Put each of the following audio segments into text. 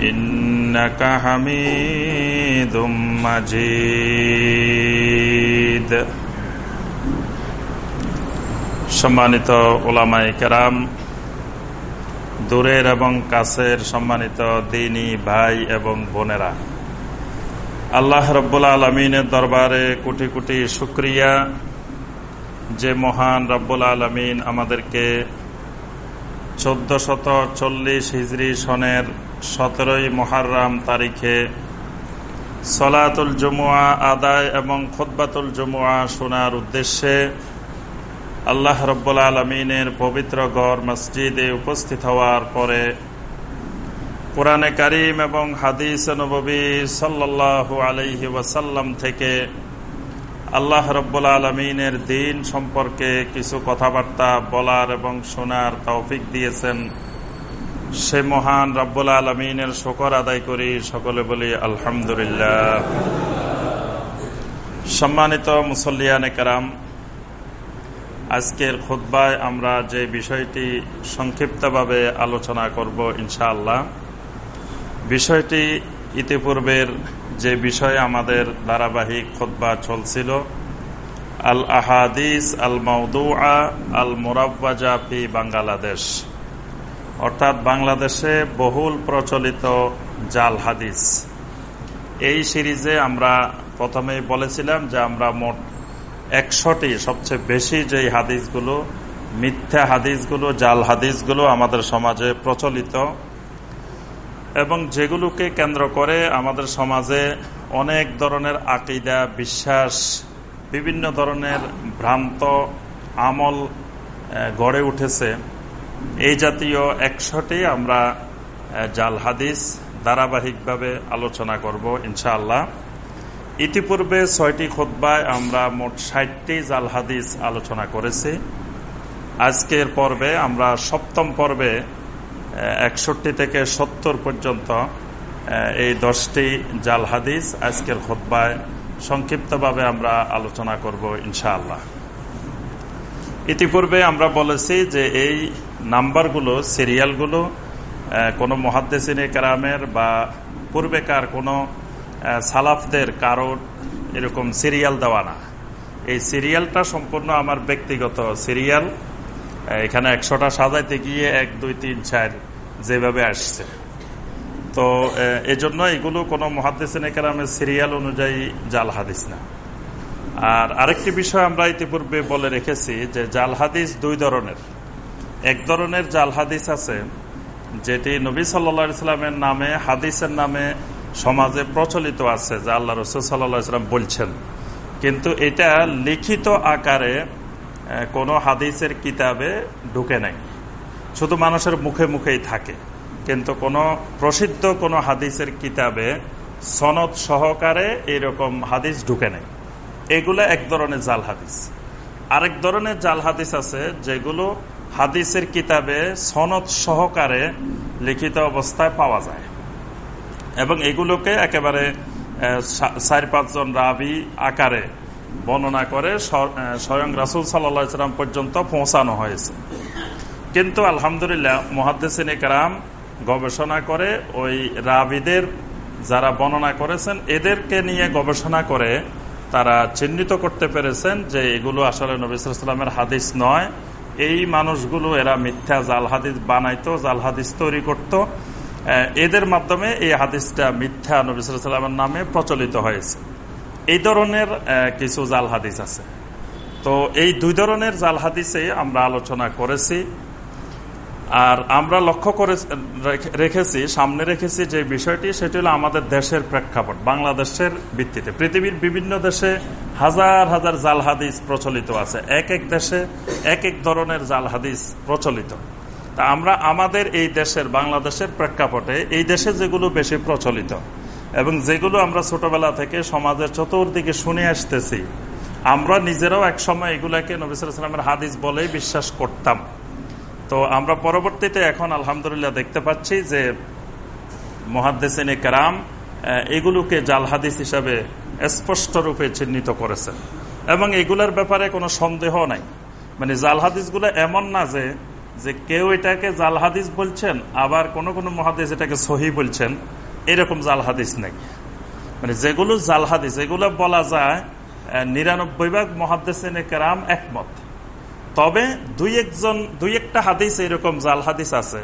إنك حميد مجيد সম্মানিত ওলামাই কেরাম দূরের এবং কাছের সম্মানিত দিনী ভাই এবং বোনেরা আল্লাহ রব্বুল আলমিনের দরবারে কোটি কোটি শুক্রিয়া যে মহান রব্বুল আলমিন আমাদেরকে চোদ্দ শত চল্লিশ হিজড়ি সনের সতেরোই মহারাম তারিখে সলাতুল জমুয়া আদায় এবং খোদ্বাতুল জমুয়া শোনার উদ্দেশ্যে আল্লাহ রব্বুল আলমিনের পবিত্র গড় মসজিদে উপস্থিত হওয়ার পরে কোরআনে করিম এবং হাদিস নবী সাল্লাহ আলহি ওয়াসাল্লাম থেকে আল্লাহ রব্বুল আলমিনের দিন সম্পর্কে কিছু কথাবার্তা বলার এবং শোনার তৌফিক দিয়েছেন। সে মহান রব্বুল আলমিনের শকর আদায় করি, সকলে বলি আলহামদুলিল্লাহ। সম্মানিত মুসল্লিয়ানে কারাম, আজকের খুদ্বায় আমরা যে বিষয়টি সংক্ষিপ্তভাবে আলোচনা করব ইনশাআল্লাহ, বিষয়টি ইতিপূর্বের যে বিষয়ে আমাদের ধারাবাহিক খুদ্া চলছিল আল আহাদিস আল মৌদুয়া আল মোরাব্বাজা ফি বাংলাদেশ। অর্থাৎ বাংলাদেশে বহুল প্রচলিত জাল হাদিস। এই সিরিজে আমরা প্রথমেই বলেছিলাম যে আমরা মোট একশোটি সবচেয়ে বেশি যেই হাদিসগুলো, মিথ্যা হাদিসগুলো, জাল হাদিসগুলো আমাদের সমাজে প্রচলিত এবং যেগুলোকে কেন্দ্র করে আমাদের সমাজে অনেক ধরনের আকিদা, বিশ্বাস, বিভিন্ন ধরনের ভ্রান্ত আমল গড়ে উঠেছে। এই জাতীয় একশোটি আমরা জাল হাদিস ধারাবাহিকভাবে আলোচনা করব, ইনশাআল্লাহ। ইতিপূর্বে ছয়টি খোদ্বায় আমরা মোট ষাটটি জাল হাদিস আলোচনা করেছি। আজকের পর্বে আমরা সপ্তম পর্বে একষট্টি থেকে সত্তর পর্যন্ত এই দশটি জাল হাদিস আজকের খোদ্বায় সংক্ষিপ্তভাবে আমরা আলোচনা করব, ইনশাআল্লাহ। ইতিপূর্বে আমরা বলেছি যে এই নাম্বারগুলো, সিরিয়ালগুলো কোনো মহাদ্দেসিনী কারামের বা পূর্বেকার কোনো সালাফদের কারোর এরকম সিরিয়াল দেওয়া না। এই সিরিয়ালটা সম্পূর্ণ আমার ব্যক্তিগত সিরিয়াল। এখানে একশোটা সাজাইতে গিয়ে এক, দুই, তিন, চার যেভাবে আসছে। তো এজন্য এগুলো কোনো মহাদ্দেসিন একরামের সিরিয়াল অনুযায়ী জাল হাদিস না। আর আরেকটি বিষয় আমরা ইতিপূর্বে বলে রেখেছি যে জাল হাদিস দুই ধরনের। এক ধরনের জাল হাদিস আছে, যেটি নবী সাল্লা ইসলামের নামে, হাদিসের নামে সমাজে প্রচলিত আছে, যে আল্লাহ রসুল সাল্লাহ ইসলাম বলছেন। কিন্তু এটা লিখিত আকারে কোনো হাদিসের কিতাবে ঢুকে নাই। শুধু মানুষের মুখে মুখেই থাকে। কিন্তু কোনো প্রসিদ্ধ কোনো হাদিসের কিতাবে সনদ সহকারে এরকম হাদিস ঢুকে নেই। এগুলো এক ধরনের জাল হাদিস। আরেক ধরনের জাল হাদিস আছে, যেগুলো হাদিসের কিতাবে সনদ সহকারে লিখিত অবস্থায় পাওয়া যায়। এবং এগুলোকে একেবারে চার পাঁচজন রাবি আকারে বর্ণনা করে স্বয়ং রাসুল সাল্লাম পর্যন্ত পৌঁছানো হয়েছে। কিন্তু আলহামদুলিল্লাহ মহাদ্দেসিন কারাম গবেষণা করে ওই রাবিদের যারা বর্ণনা করেছেন, এদেরকে নিয়ে গবেষণা করে তারা চিহ্নিত করতে পেরেছেন যে এগুলো আসলে নবী নবিসামের হাদিস নয়। এই মানুষগুলো এরা মিথ্যা জাল হাদিস বানাইতো, জাল হাদিস তৈরি করত। এদের মাধ্যমে এই হাদিসটা মিথ্যা নবিসামের নামে প্রচলিত হয়েছে। এই ধরনের কিছু জাল হাদিস আছে। তো এই দুই ধরনের জাল হাদিসে আমরা আলোচনা করেছি। আর আমরা লক্ষ্য করে রেখেছি, সামনে রেখেছি যে বিষয়টি, সেটি হলো আমাদের দেশের প্রেক্ষাপট, বাংলাদেশের ভিত্তিতে। পৃথিবীর বিভিন্ন দেশে হাজার হাজার জাল হাদিস প্রচলিত আছে। এক এক দেশে এক এক ধরনের জাল হাদিস প্রচলিত। তা আমরা আমাদের এই দেশের, বাংলাদেশের প্রেক্ষাপটে এই দেশে যেগুলো বেশি প্রচলিত এবং যেগুলো আমরা ছোটবেলা থেকে সমাজের চতুর্দিকে শুনে আসতেছি, আমরা নিজেরাও এক সময় এগুলাকে নবিসামের হাদিস বলেই বিশ্বাস করতাম। তো আমরা পরবর্তীতে এখন, আলহামদুলিল্লাহ, দেখতে পাচ্ছি যে মহাদ্দেসিন কারাম এগুলোকে জাল হাদিস হিসাবে স্পষ্ট রূপে চিহ্নিত করেছেন। এবং এগুলোর ব্যাপারে কোনো সন্দেহ নাই। মানে জাল এমন না যে যে কেউ এটাকে জাল হাদিস বলছেন, আবার কোন কোন মহাদিস এটাকে সহি বলছেন, এরকম জাল হাদিস নেই। মানে যেগুলো জাল হাদিস, এগুলো বলা যায় নিরানব্বই ভাগ মহাদ্দেসিন কারাম একমত। তবে দুই একজন, দুই একটা হাদিস এরকম জাল হাদিস আছে,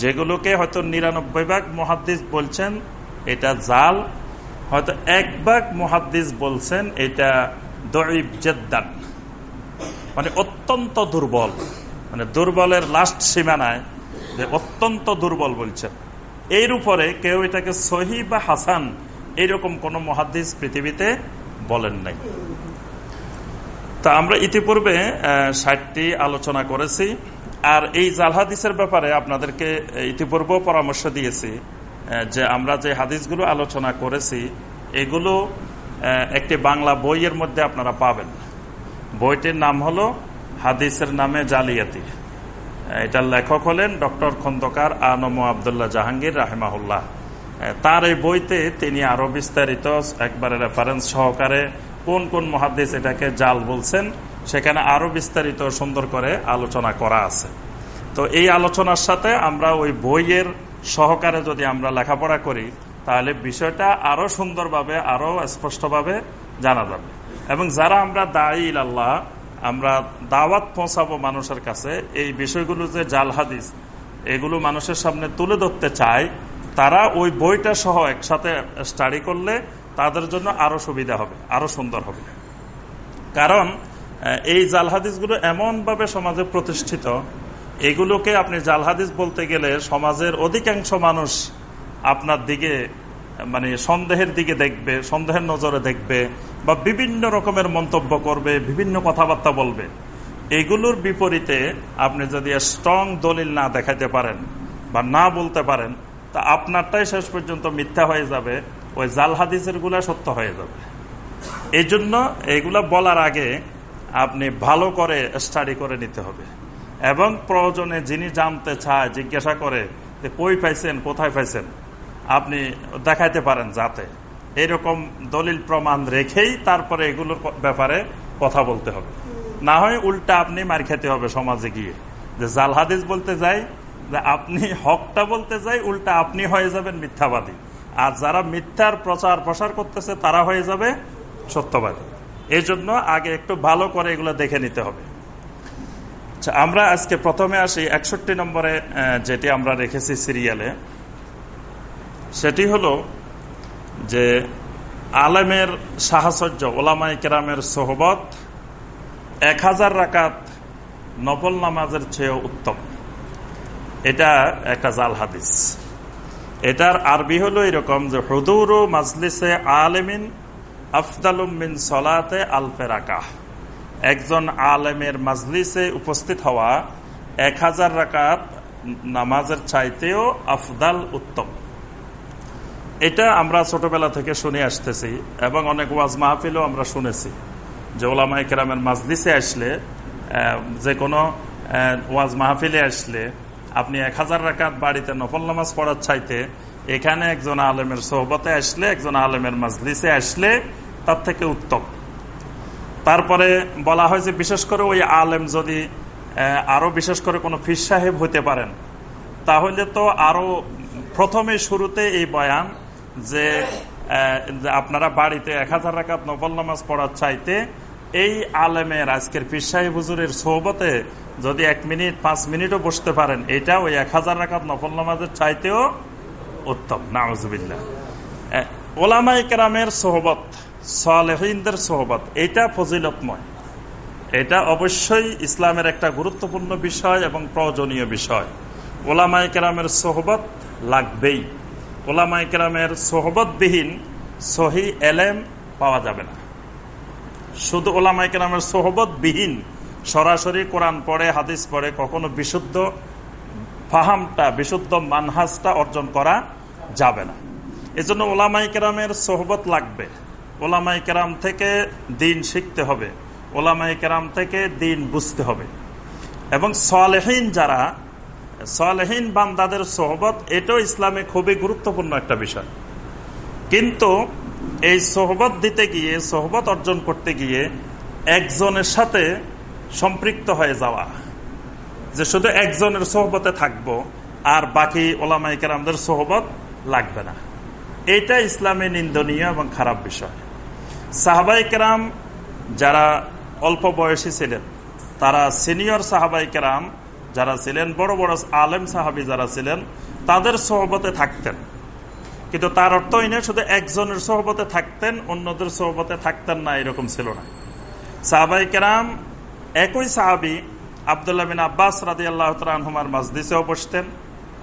যেগুলোকে হয়তো নিরানব্বই ভাগ মহাদিস বলছেন, এটা জাল, হয়তো এক ভাগ মহাদিস বলছেন, এটা দরিব জেদ্দান। মানে অত্যন্ত দুর্বল মানে দুর্বলের লাস্ট সীমানায় যে অত্যন্ত দুর্বল বলছেন। এর উপরে কেউ এটাকে সহি বা হাসান এইরকম কোন মহাদিস পৃথিবীতে বলেন নাই। তা আমরা ইতিপূর্বে ষাটটি আলোচনা করেছি, আর এই জাল হাদিসের ব্যাপারে আপনাদেরকে ইতিপূর্ব পরামর্শ দিয়েছি যে আমরা যে হাদিসগুলো আলোচনা করেছি, এগুলো একটি বাংলা বইয়ের মধ্যে আপনারা পাবেন। বইটির নাম হলো হাদিসের নামে জালিয়াতি। এটার লেখক হলেন ডক্টর খন্দকার আনম আবদুল্লাহ জাহাঙ্গীর রাহেমাহুল্লাহ। তার এই বইতে তিনি আরও বিস্তারিত একবারে রেফারেন্স সহকারে কোন কোন মহাদেশ এটাকে জাল বলছেন, সেখানে আরও বিস্তারিত সুন্দর করে আলোচনা করা আছে। তো এই আলোচনার সাথে আমরা ওই বইয়ের সহকারে যদি আমরা লেখাপড়া করি, তাহলে বিষয়টা আরও সুন্দরভাবে, আরও স্পষ্টভাবে জানা যাবে। এবং যারা আমরা দায়ী আল্লাহ আমরা দাওয়াত পৌঁছাবো মানুষের কাছে, এই বিষয়গুলো যে জাল হাদিস, এগুলো মানুষের সামনে তুলে ধরতে চায় তারা ওই বইটা সহ একসাথে স্টাডি করলে তাদের জন্য আরও সুবিধা হবে, আরও সুন্দর হবে। কারণ এই জাল হাদিসগুলো এমনভাবে সমাজে প্রতিষ্ঠিত, এগুলোকে আপনি জাল হাদিস বলতে গেলে সমাজের অধিকাংশ মানুষ আপনার দিকে মানে সন্দেহের দিকে দেখবে, সন্দেহের নজরে দেখবে বা বিভিন্ন রকমের মন্তব্য করবে, বিভিন্ন কথাবার্তা বলবে। এগুলোর বিপরীতে আপনি যদি স্ট্রং দলিল না দেখাতে পারেন বা না বলতে পারেন, তা আপনারটাই শেষ পর্যন্ত মিথ্যা হয়ে যাবে ওই জাল হাদিসেরগুলা সত্য হয়ে যাবে। এই জন্য এগুলা বলার আগে আপনি ভালো করে স্টাডি করে নিতে হবে। এবং প্রয়োজনে যিনি জানতে চায়, জিজ্ঞাসা করে যে কই পাইছেন, কোথায় পাইছেন, আপনি দেখাইতে পারেন যাতে। এরকম দলিল প্রমাণ রেখেই তারপরে এগুলোর ব্যাপারে কথা বলতে হবে। না হয় উল্টা আপনি মার খেতে হবে সমাজে গিয়ে। যে জাল হাদিস বলতে যাই, যে আপনি হকটা বলতে যাই, উল্টা আপনি হয়ে যাবেন মিথ্যাবাদী। আর যারা মিথ্যার প্রচার প্রসার করতেছে, তারা হয়ে যাবে সত্যবাদী। এই জন্য আগে একটু ভালো করে এগুলো দেখে নিতে হবে। আচ্ছা আমরা আজকে প্রথমে আসি একষট্টি নম্বরে যেটি আমরা রেখেছি সিরিয়ালে। সেটি হলো যে আলেমের সাহসর্য ওলামাই কেরামের সোহবত এক হাজার রাকাত নফল নামাজের চেয়েও উত্তম। এটা একটা জাল হাদিস। এটার আরবি হলো এরকম যে, হুদুর মাজলিসে আলেমিন আফদালুমিন সলাতে আলফে রাকাহ একজন আলেমের মাজলিসে উপস্থিত হওয়া এক হাজার রাকাত নামাজের চাইতেও আফদাল উত্তম। এটা আমরা ছোটবেলা থেকে শুনে আসতেছি এবং অনেক ওয়াজ মাহফিলও আমরা শুনেছি যে ওলামা কেরামের মাজলিসে আসলে যে কোনো ওয়াজ মাহফিলে আসলে আপনি এক হাজার রাকাত বাড়িতে নফল নামাজ পড়ার চাইতে এখানে একজন আলেমের সোহবতে আসলে, একজন আলেমের মাজলিসে আসলে তার থেকে উত্তম। তারপরে বলা হয় যে বিশেষ করে ওই আলেম যদি আরও বিশেষ করে কোনো ফির সাহেব হইতে পারেন, তাহলে তো আরও প্রথমে শুরুতে এই বয়ান যে আপনারা বাড়িতে এক হাজার রাকাত নফল নামাজ পড়ার চাইতে এই আলেমের, আজকের পীর সাহেব হুজুরের সৌবতে যদি এক মিনিট, পাঁচ মিনিটও বসতে পারেন এটা ওই এক হাজার রাখাত নফল নামাজের চাইতেও উত্তম নাউজুবিল্লা ওলামাই কেরামের সোহবত, সালেহিনদের সোহবত, এটা ফজিলতময়। এটা অবশ্যই ইসলামের একটা গুরুত্বপূর্ণ বিষয় এবং প্রয়োজনীয় বিষয়। ওলামাই কেরামের সোহবত লাগবেই। ওলামাই কেরামের সোহবতবিহীন সহি এলেম পাওয়া যাবে না। শুধু ওলামাই কেরামের সোহবতবিহীন সরাসরি কোরআন পড়ে, হাদিস পড়ে, কখনো বিশুদ্ধ ফাহামটা, বিশুদ্ধ মানহাজটা অর্জন করা যাবে না। এজন্য ওলামাই কেরামের সোহবত লাগবে। ওলামাই কেরাম থেকে দিন শিখতে হবে। ওলামাই কেরাম থেকে দিন বুঝতে হবে। এবং সালেহীন যারা, সালেহীন বান্দাদের সোহবত, এটাও ইসলামে খুবই গুরুত্বপূর্ণ একটা বিষয়। কিন্তু এই সোহবত দিতে গিয়ে, সোহবত অর্জন করতে গিয়ে একজনের সাথে সম্পৃক্ত হয়ে যাওয়া। যে শুধু একজনের সোহবতে থাকব, আর বাকি ওলামাই কেরামদের সোহবত লাগবে না। এটা ইসলামে নিন্দনীয় এবং খারাপ বিষয়। সাহাবাই কেরাম যারা অল্প বয়সী ছিলেন, তারা সিনিয়র সাহাবাই কেরাম যারা ছিলেন, বড় বড় আলেম সাহাবি যারা ছিলেন, তাদের সহবতে থাকতেন। কিন্তু তার অর্থ নয়, শুধু একজনের সহবতে থাকতেন, অন্যদের সহবতে থাকতেন না, এরকম ছিল না। সাহাবাই কেরাম একই সাহাবি আবদুল্লাহ বিন আব্বাস রাদি আল্লাহ তালহুমার মাজদিসেও বসতেন,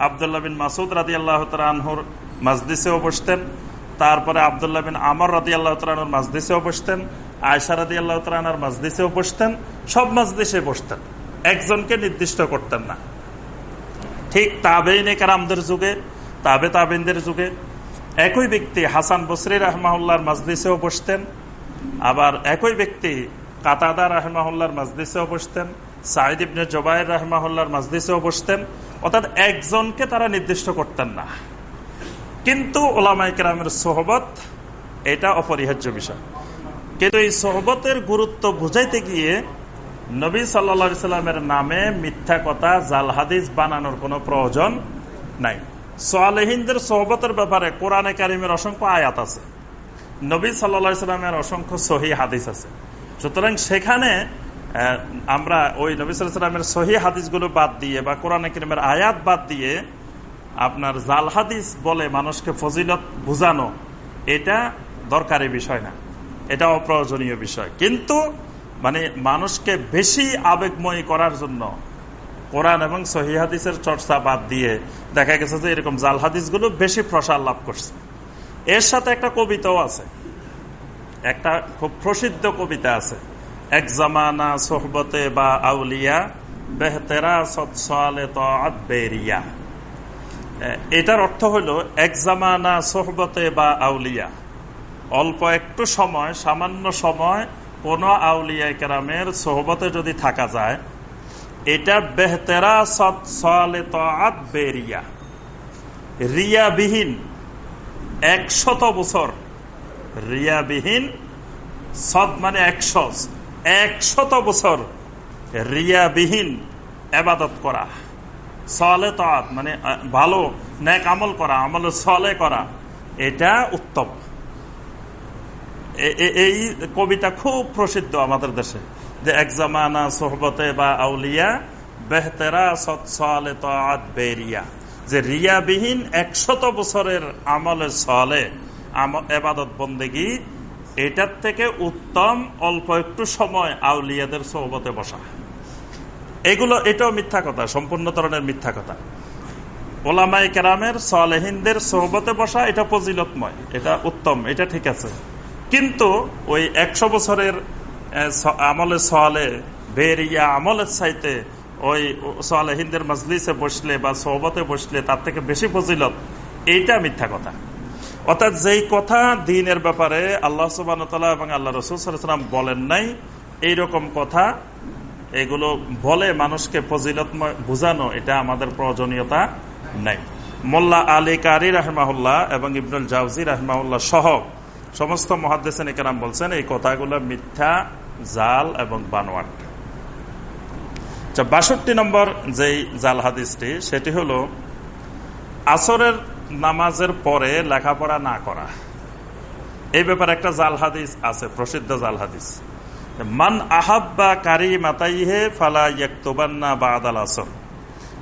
আবদুল্লাহ বিন মাসুদ রাদি আল্লাহ তালহুর মাজদিসেও বসতেন, তারপরে আবদুল্লাহ বিন আমর রাদি আল্লাহ তালুর মাজদিসেও বসতেন আয়সা রাদি আল্লাহ তালার মাজদিসেও বসতেন, সব মাজদিসে বসতেন, একজনকে নির্দিষ্ট করতেন না। ঠিক তাবেইন কারামদের যুগে, তাবে তাবেনদের যুগে একই ব্যক্তি হাসান বসরি রহমাউল্লাহর মাজদিসেও বসতেন, আবার একই ব্যক্তি কাতাদা রহমাউল্লাহর মাজদিসেও বসতেন সাইদ ইবনে জবাইর রহমাউল্লাহর মাজদিসেও বসতেন, অর্থাৎ একজনকে তারা নির্দিষ্ট করতেন না। কিন্তু ওলামাই কেরামের সোহবত এটা অপরিহার্য বিষয়। কিন্তু এই সোহবতের গুরুত্ব বুঝাইতে গিয়ে নবী সাল্লা সাল্লামের নামে মিথ্যা কথা, জাল হাদিস বানানোর কোনো প্রয়োজন নাই। সোয়ালেহিনদের সোহবতের ব্যাপারে কোরআনে কারিমের অসংখ্য আয়াত আছে। নবী সাল্লা সাল্লামের অসংখ্য সহি হাদিস আছে। সুতরাং সেখানে আমরা ওই নবী সাল্লামের সহি হাদিসগুলো বাদ দিয়ে বা কোরআন কারিমের আয়াত বাদ দিয়ে আপনার জাল হাদিস বলে মানুষকে ফজিলত বুঝানো, এটা দরকারি বিষয় না। এটা অপ্রয়োজনীয় বিষয়। কিন্তু মানে মানুষকে বেশি আবেগময়ী করার জন্য কোরআন এবং সহি হাদিসের চর্চা বাদ দিয়ে দেখা গেছে যে এরকম জাল হাদিসগুলো বেশি প্রসার লাভ করছে। এর সাথে একটা কবিতাও আছে। একটা খুব প্রসিদ্ধ কবিতা আছে। এক জামানা সোহবতে বা আউলিয়া, বেহতেরা সৎসালে বেরিয়া। এটার অর্থ হল এক জামানা সোহবতে বা আউলিয়া। অল্প একটু সময়, সামান্য সময় কোন আউলিয়া কেরামের সোহবতে যদি থাকা যায়, এটা বেহতেরা সৎসালে বেরিয়া। রিয়াবিহীন একশত বছর রিয়াবিহীন সদ মানে একশো, একশত বছর রিয়াবিহীন এবাদত করা। সলে তাত মানে ভালো ন্যাক আমল করা, আমল সলে করা, এটা উত্তম। এই কবিতা খুব প্রসিদ্ধ আমাদের দেশে, যে এক জামানা সোহবতে বা আউলিয়া, বেহতেরা সৎসলে তাত বেরিয়া। যে রিয়াবিহীন একশত বছরের আমলে সলে এবাদত বন্দেগী, এটার থেকে উত্তম অল্প একটু সময় আউলিয়াদের সহবতে বসা। এগুলো, এটাও মিথ্যা কথা, সম্পূর্ণ ধরনের মিথ্যা কথা। ওলামাই কেরামের সলেহিনদের সহবতে বসা, এটা ফজিলতময়, এটা উত্তম, এটা ঠিক আছে। কিন্তু ওই একশো বছরের আমলে সলে বেরিয়া আমলের সাইতে ওই সলেহিনদের মজলিসে বসলে বা সহবতে বসলে তার থেকে বেশি ফজিলত, এইটা মিথ্যা কথা। অর্থাৎ যেই কথা দিনের ব্যাপারে আল্লাহ সুবান এবং আল্লাহ রসুলাম বলেন নাই এইরকম কথা এগুলো বলে মানুষকে ফজিলত বুঝানো এটা আমাদের প্রয়োজনীয়তা নাই। মোল্লা আলী কারি রাহমাহুল্লাহ এবং ইবনুল জাউজি রাহমাউল্লাহ সহ সমস্ত মহাদেসেন একরাম বলছেন এই কথাগুলো মিথ্যা জাল এবং বানোয়াট। আচ্ছা, বাষট্টি নম্বর যেই জাল হাদিসটি সেটি হলো আসরের নামাজের পরে লেখাপড়া না করা। এই ব্যাপারে একটা জাল হাদিস আছে, প্রসিদ্ধ জাল হাদিস। মান আহাব্বা কারি মাতাইহে ফালা ইয়ক্তবান্না বা আদাল আসর।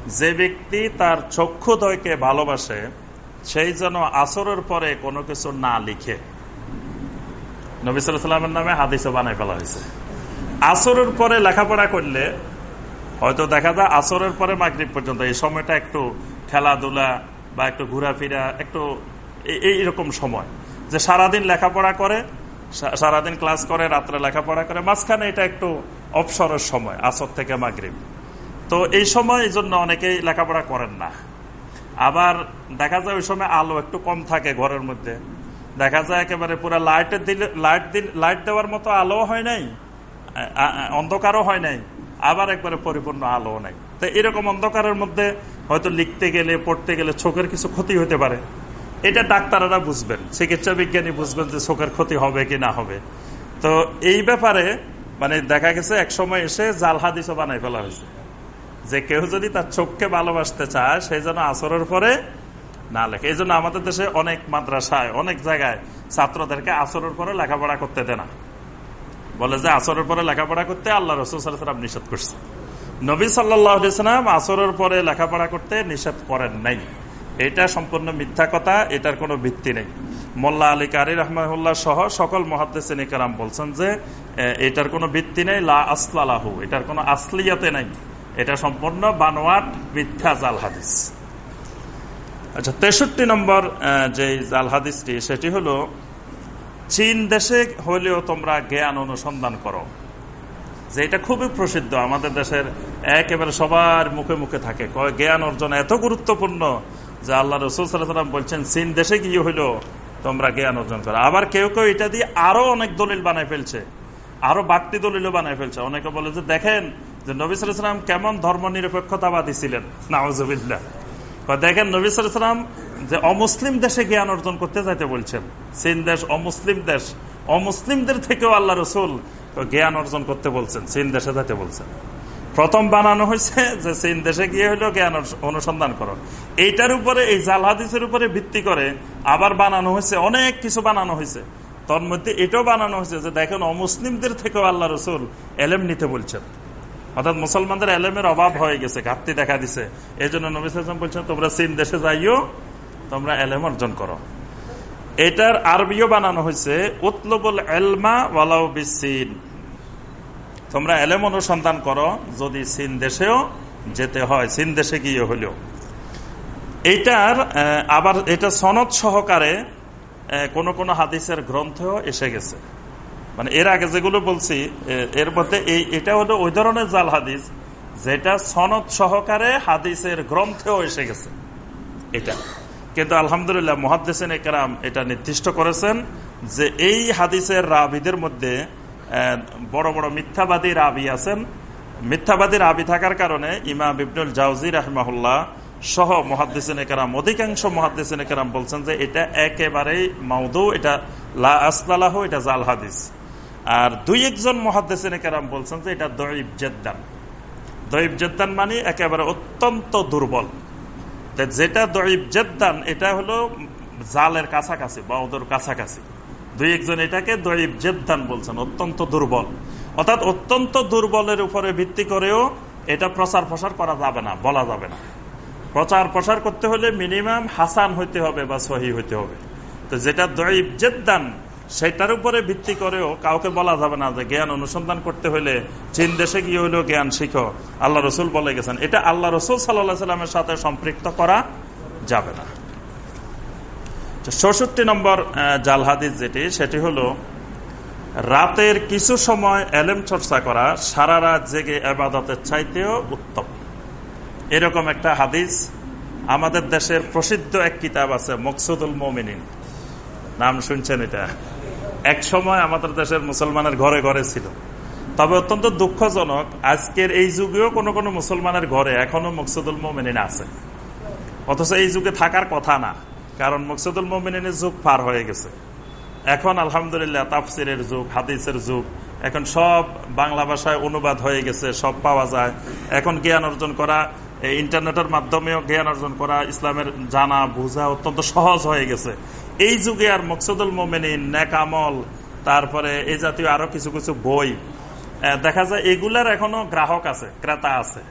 যে ব্যক্তি তার চক্ষুদয়কে ভালোবাসে, সেই যেন আসরের পরে কোনো কিছু না লিখে। নবিসামের নামে হাদিসও বানাই ফেলা হয়েছে। আসরের পরে লেখাপড়া করলে হয়তো দেখা যায় আসরের পরে মাগরীব পর্যন্ত, এই সময়টা একটু খেলাধুলা বা একটু ঘোরাফেরা, একটু এইরকম সময়। যে সারাদিন লেখাপড়া করে সারাদিন ক্লাস করে, রাত্রে লেখাপড়া করে, মাঝখানে এটা একটু অবসরের সময়, আসর থেকে মাগরীব। তো এই সময় এই জন্য অনেকেই লেখাপড়া করেন না। আবার দেখা যায় ওই সময় আলো একটু কম থাকে ঘরের মধ্যে। দেখা যায় একেবারে পুরো লাইটের দিলে লাইট লাইট দেওয়ার মতো আলো হয় নাই অন্ধকারও হয় নাই, আবার একবারে পরিপূর্ণ আলো নাই। তো এরকম অন্ধকারের মধ্যে হয়তো লিখতে গেলে, পড়তে গেলে চোখের কিছু ক্ষতি হতে পারে। এটা ডাক্তাররা বুঝবেন, চিকিৎসা বিজ্ঞানী বুঝবেন যে চোখের ক্ষতি হবে কি না হবে। তো এই ব্যাপারে মানে দেখা গেছে, এক সময় এসে জাল হাদিসও বানাই ফেলা হয়েছে। যে কেউ যদি তার চোখকে ভালোবাসতে চায় সেই জন্য আসরের পরে না লেখে। এই জন্য আমাদের দেশে অনেক মাদ্রাসায়, অনেক জায়গায় ছাত্রদেরকে আসরের পরে লেখাপড়া করতে দেয় না। বলে যে আসরের পরে লেখাপড়া করতে আল্লাহ রসুলাম নিষেধ করছে। নবী সাল্লাম আসরের পরে লেখাপড়া করতে নিষেধ করেন নাই। এটা সম্পূর্ণ মিথ্যা কথা, এটার কোনো ভিত্তি নেই। মোল্লা আলী কারি রহমাহুল্লাহ সহ সকল মহাদ্দেসাম বলছেন যে এটার কোনো ভিত্তি নেই, লা আসলাহু এটার কোনো আসলিয়াতে নাই। এটা সম্পূর্ণ বানোয়াট, মিথ্যা জাল হাদিস। আচ্ছা তেষট্টি নম্বর যে জাল হাদিসটি, সেটি হলো, চীন দেশে হলেও তোমরা জ্ঞান অনুসন্ধান করো। যে এটা খুবই প্রসিদ্ধ। আমাদের দেশের একেবারে সবার মুখে মুখে থাকে। কয় জ্ঞান অর্জন এত গুরুত্বপূর্ণ যে আল্লাহ রসুল সাল্লাম বলছেন চীন দেশে গিয়ে হইল তোমরা জ্ঞান অর্জন করো। আবার কেউ কেউ এটা দিয়ে আরও অনেক দলিল বানায় ফেলছে। আরও বাড়তি দলিলও বানায় ফেলছে। অনেকে বলে যে, দেখেন যে নবী সালাম কেমন ধর্ম নিরপেক্ষতাবাদী ছিলেন নাওজবিল্লা দেখেন নবী সালাম যে অমুসলিম দেশে জ্ঞান অর্জন করতে যাইতে বলছেন। চীন দেশ অমুসলিম দেশ। অমুসলিমদের থেকেও আল্লাহ রসুল জ্ঞান অর্জন করতে বলছেন, চীন দেশে যাইতে বলছেন। প্রথম বানানো হয়েছে যে চীন দেশে গিয়ে হলো জ্ঞান অনুসন্ধান করো। এইটার উপরে, এই জাল হাদিসের উপরে ভিত্তি করে আবার বানানো হয়েছে, অনেক কিছু বানানো হয়েছে। তোর মধ্যে এটাও বানানো হয়েছে যে দেখেন, অমুসলিমদের থেকেও আল্লাহ রসুল এলেম নিতে বলছেন। অর্থাৎ মুসলমানদের এলেমের অভাব হয়ে গেছে, ঘাটতি দেখা দিছে। এই জন্য নবী বলছেন, তোমরা চীন দেশে যাইও, তোমরা এলেম অর্জন করো। এটার আরবিও বানানো হয়েছে, উতলবুল এলমা ওয়ালাউ বিসিন। তোমরা এলেম অনুসন্ধান করো, যদি চীন দেশেও যেতে হয় চীন দেশে গিয়ে হলেও। এইটার আবার এটা সনদ সহকারে কোন কোন হাদিসের গ্রন্থেও এসে গেছে। মানে এর আগে যেগুলো বলছি এর মধ্যে এই, এটা হলো ওই ধরনের জাল হাদিস, যেটা সনদ সহকারে হাদিসের গ্রন্থেও এসে গেছে। এটা। কিন্তু আলহামদুলিল্লাহ মহাদ্দেসেন একরাম এটা নির্দিষ্ট করেছেন যে এই হাদিসের রাবিদের মধ্যে বড় বড় মিথ্যাবাদী রাবি আছেন। মিথ্যাবাদী রাবি থাকার কারণে ইমাম ইবনুল জাউজি রাহমাহুল্লাহ সহ মহাদ্দেসিন একরাম অধিকাংশ মহাদ্দেসিন একরাম বলছেন যে এটা একেবারেই মাউদু, এটা লা আসলাহ এটা জাল হাদিস। আর দুই একজন মহাদ্দেসিন একরাম বলছেন যে এটা দইব জেদ্দান। দইব জেদ্দান মানে একেবারে অত্যন্ত দুর্বল। যেটা দইব জেদ্দান, এটা হলো জালের কাছাকাছি বা ওদের কাছাকাছি। দুই একজন এটাকে দইব জেদ্দান বলছেন, অত্যন্ত দুর্বল। অর্থাৎ অত্যন্ত দুর্বলের উপরে ভিত্তি করেও এটা প্রচার প্রসার করা যাবে না, বলা যাবে না। প্রচার প্রসার করতে হলে মিনিমাম হাসান হইতে হবে বা সহি হইতে হবে। তো যেটা দইব জেদ্দান সেটার উপরে ভিত্তি করেও কাউকে বলা যাবে না যে জ্ঞান অনুসন্ধান করতে হলে চীন দেশে গিয়ে হইলেও জ্ঞান শিখো। আল্লাহ রসুল বলে গেছেন, এটা আল্লাহ রসুল সাল্লাহ সাল্লামের সাথে সম্পৃক্ত করা যাবে না। ষষট্টি নম্বর জাল হাদিস যেটি, সেটি হলো, রাতের কিছু সময় এলেম চর্চা করা সারা রাত জেগে আবাদতের চাইতেও উত্তম। এরকম একটা হাদিস আমাদের দেশের প্রসিদ্ধ এক কিতাব আছে, মকসুদুল মোমিনিন। নাম শুনছেন এটা? এক সময় আমাদের দেশের মুসলমানের ঘরে ঘরে ছিল। তবে অত্যন্ত দুঃখজনক, আজকের এই যুগেও কোন কোন মুসলমানের ঘরে এখনও মকসুদুল মোমিনিন আছে। অথচ এই যুগে থাকার কথা না, কারণ মকসুদুল মোমিনের যুগ পার হয়ে গেছে। এখন আলহামদুলিল্লাহ তাফসিরের যুগ, হাদিসের যুগ, এখন সব বাংলা ভাষায় অনুবাদ হয়ে গেছে, সব পাওয়া যায়। এখন জ্ঞান অর্জন করা ইন্টারনেটের মাধ্যমেও জ্ঞান অর্জন করা, ইসলামের জানা, বোঝা অত্যন্ত সহজ হয়ে গেছে। এই যুগে আর মকসুদুল মোমেনিন, নেকামল, তারপরে এই জাতীয় আরও কিছু কিছু বই দেখা যায় এগুলার এখনও গ্রাহক আছে, ক্রেতা আছে।